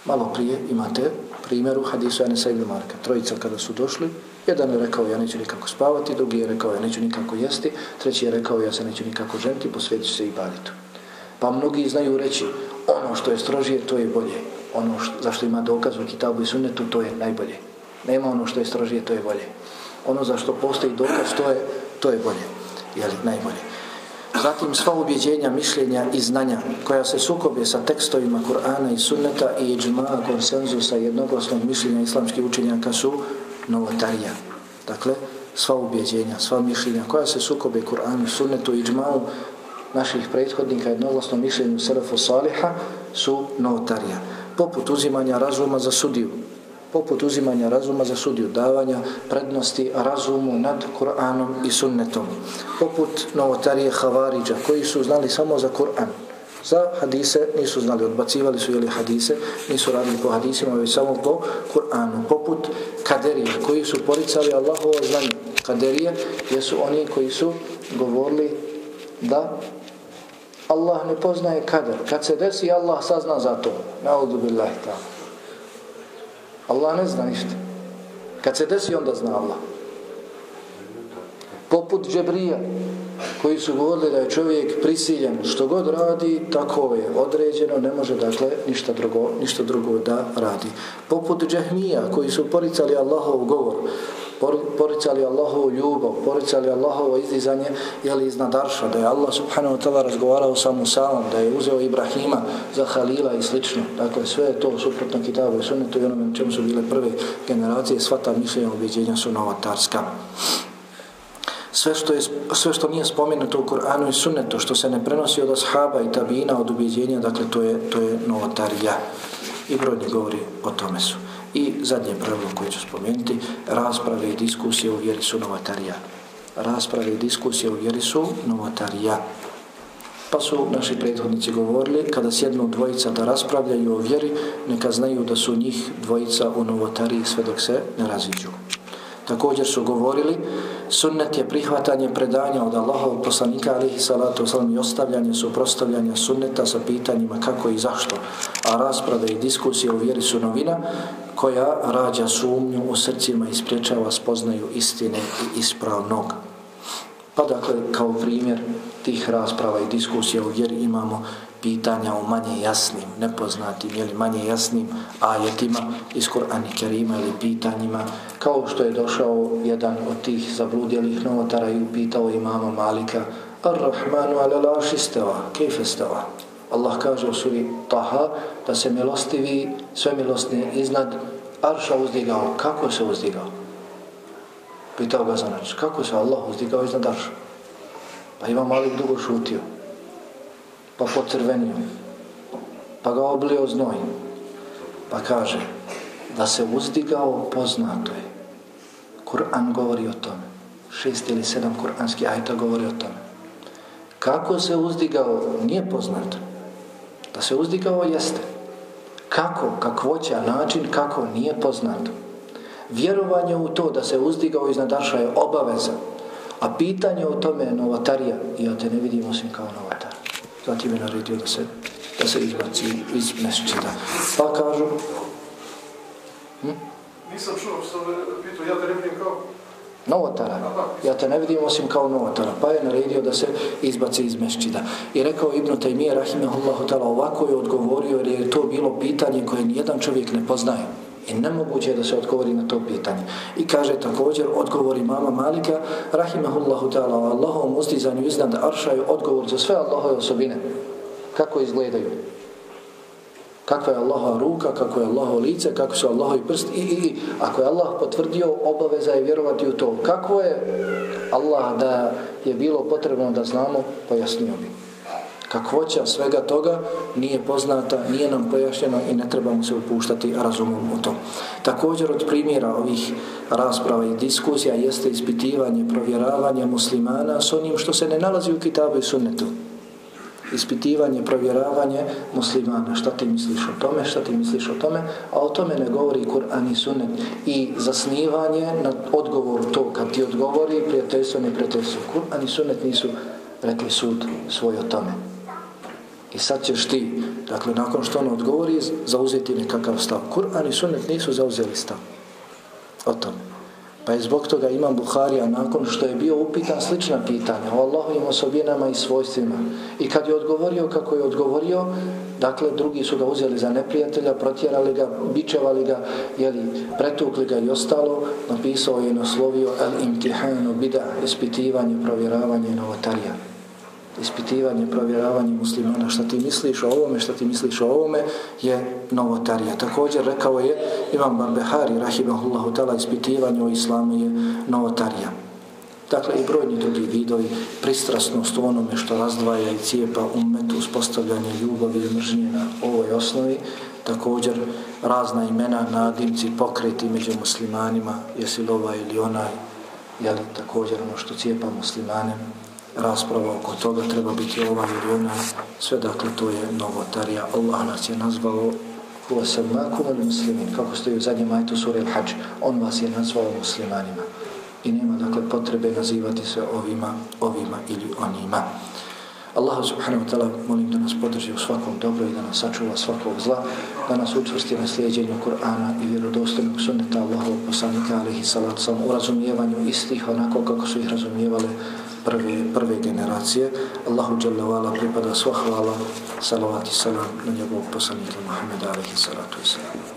Malo prije imate primjeru hadisu Anisa ibn Marka. Trojica kada su došli, jedan je rekao ja neću nikako spavati, drugi je rekao ja neću nikako jesti, treći je rekao ja se neću nikako ženiti, posvjetit se ibadetu. Pa mnogi znaju reći ono što je strožije, to je bolje. Ono što, zašto ima dokaz u kitabu i sunnetu, to je najbolje. Nema ono što je strožije, to je bolje. Ono za što postoji dokaz, to je, to je bolje. Jel, najbolje. Zatim sva ubjeđenja, mišljenja i znanja koja se sukobe sa tekstovima Kur'ana i sunneta i iđma konsenzusa jednoglasnog mišljenja islamskih učenjaka su novotarija. Dakle, sva ubjeđenja, sva mišljenja koja se sukobe Kur'anu, sunnetu i iđma'u naših prethodnika jednoglasno mišljenju Selefu Saliha su novotarija. Poput uzimanja razuma za sudiju, poput uzimanja razuma za sudiju, davanja prednosti razumu nad Kur'anom i sunnetom. Poput novotarije Havariđa, koji su znali samo za Kur'an. Za hadise nisu znali, odbacivali su jeli hadise, nisu radili po hadisima, već samo po Kur'anu. Poput kaderije, koji su poricali Allahovo znanje. Kaderije jesu oni koji su govorili da Allah ne poznaje kader. Kad se desi, Allah sazna za to. Naudu billahi ta'ala. Allah ne zna ništa. Kad se desi, onda zna Allah. Poput Džebrija, koji su govorili da je čovjek prisiljen što god radi, tako je određeno, ne može dakle ništa drugo, ništa drugo da radi. Poput Džehmija, koji su poricali Allahov govor, poricali Allahovu ljubav, poricali Allahovo izdizanje jeli iznad Arša, da je Allah subhanahu wa ta'ala razgovarao sa Musaom, da je uzeo Ibrahima za Halila i slično. Dakle, sve je to suprotno kitabu i sunnetu i onome čemu su bile prve generacije, sva ta mišljenja objeđenja su novatarska Sve što, je, sve što nije spomenuto u Kur'anu i sunnetu, što se ne prenosi od ashaba i tabina od ubjeđenja, dakle, to je, to je novotarija. I brojni govori o tome su. I zadnje pravilo koje ću spomenuti, rasprave i diskusije u vjeri su novatarija. Rasprave i diskusije u vjeri su novatarija. Pa su naši prethodnici govorili, kada sjednu dvojica da raspravljaju o vjeri, neka znaju da su njih dvojica u novotariji sve dok se ne raziđu. Također su govorili, sunnet je prihvatanje predanja od Allahovog poslanika alihi salatu wasalam i ostavljanje suprostavljanja sunneta sa pitanjima kako i zašto. A rasprave i diskusije u vjeri su novina koja rađa sumnju u srcima i spriječava spoznaju istine i ispravnog. Pa dakle, kao primjer tih rasprava i diskusija u vjeri imamo pitanja o manje jasnim, nepoznatim ili manje jasnim ajetima iz Kur'ana Kerima ili pitanjima, kao što je došao jedan od tih zabludjelih novotara i upitao imama Malika Ar-Rahmanu ala laši steva, kejfe steva? Allah kaže u suri Taha da se milostivi, sve milostni iznad Arša uzdigao. Kako se uzdigao? Pitao ga Zanač. Kako se Allah uzdigao iznad Arša? Pa ima Malik dugo šutio pa pocrvenio, pa ga oblio znoj, pa kaže da se uzdigao poznato je. Kur'an govori o tome. Šest ili sedam kur'anskih ajta govori o tome. Kako se uzdigao nije poznato. Da se uzdigao jeste. Kako, kakvoća, način kako nije poznato. Vjerovanje u to da se uzdigao iznad Arša je obaveza. A pitanje o tome je novatarija i ja te ne vidim osim kao novatar zatim je naredio da se, da se izbaci iz mesečita. Pa kažu... Hm? Nisam čuo što me pitao, ja te ne vidim kao... Novotara. Ja te ne vidim osim kao novotara. Pa je naredio da se izbaci iz mešćida. I rekao Ibn Taymiye, rahimahullahu ta'ala, ovako je odgovorio jer je to bilo pitanje koje nijedan čovjek ne poznaje. I nemoguće je da se odgovori na to pitanje. I kaže također, odgovori mama Malika, rahimahullahu ta'ala, o Allahovom ustizanju iznad Arša je odgovor za sve Allahove osobine. Kako izgledaju? Kakva je Allahova ruka, kako je Allahovo lice, kako su Allahovi prst i, i, i. Ako je Allah potvrdio, obaveza je vjerovati u to. Kako je Allah da je bilo potrebno da znamo, pojasnio bi. kakvoća svega toga nije poznata, nije nam pojašnjeno i ne trebamo se upuštati razumom u to. Također od primjera ovih rasprava i diskusija jeste ispitivanje, provjeravanje muslimana s onim što se ne nalazi u kitabu i sunnetu ispitivanje, provjeravanje muslimana. Šta ti misliš o tome, šta ti misliš o tome, a o tome ne govori Kur'an i Sunnet. I zasnivanje na odgovoru to, kad ti odgovori prijateljstvo, ne prijateljstvo. Kur'an i Sunnet nisu rekli sud svoj o tome. I sad ćeš ti, dakle, nakon što on odgovori, zauzeti nekakav stav. Kur'an i Sunnet nisu zauzeli stav o tome. Pa je zbog toga imam Buharija nakon što je bio upitan slična pitanja o Allahovim osobinama i svojstvima. I kad je odgovorio kako je odgovorio, dakle drugi su ga uzeli za neprijatelja, protjerali ga, bičevali ga, jeli, pretukli ga i ostalo, napisao je i naslovio el imtihanu bida, ispitivanje, provjeravanje novotarija ispitivanje, provjeravanje muslimana, šta ti misliš o ovome, šta ti misliš o ovome, je novotarija. Također rekao je Imam Barbehari, rahimahullahu tala, ispitivanje o islamu je novotarija. Dakle, i brojni drugi vidovi, pristrasnost u onome što razdvaja i cijepa umetu, uspostavljanje ljubavi i mržnje na ovoj osnovi, također razna imena, nadimci, pokreti među muslimanima, jesi li ovaj ili onaj, jel, također ono što cijepa muslimane, rasprava oko toga treba biti ova ili ona. Sve dakle to je novotarija. Allah nas je nazvao huva samakum muslimin kako stoji u zadnjem ajtu sura al hađ on vas je nazvao muslimanima. I nema dakle potrebe nazivati se ovima ovima ili onima. Allah subhanahu wa ta'ala molim da nas podrži u svakom dobro i da nas sačuva svakog zla, da nas učvrsti na slijedjenju Kur'ana i vjerodostojnog sunneta Allahovog poslanika alihi salatu sam u razumijevanju istih onako kako su ih razumijevale prve, prve generacije. Allahu Jalla wa'ala pripada sva hvala, salavat i salam na njegovog poslanika Muhammeda alaihi salatu i salam.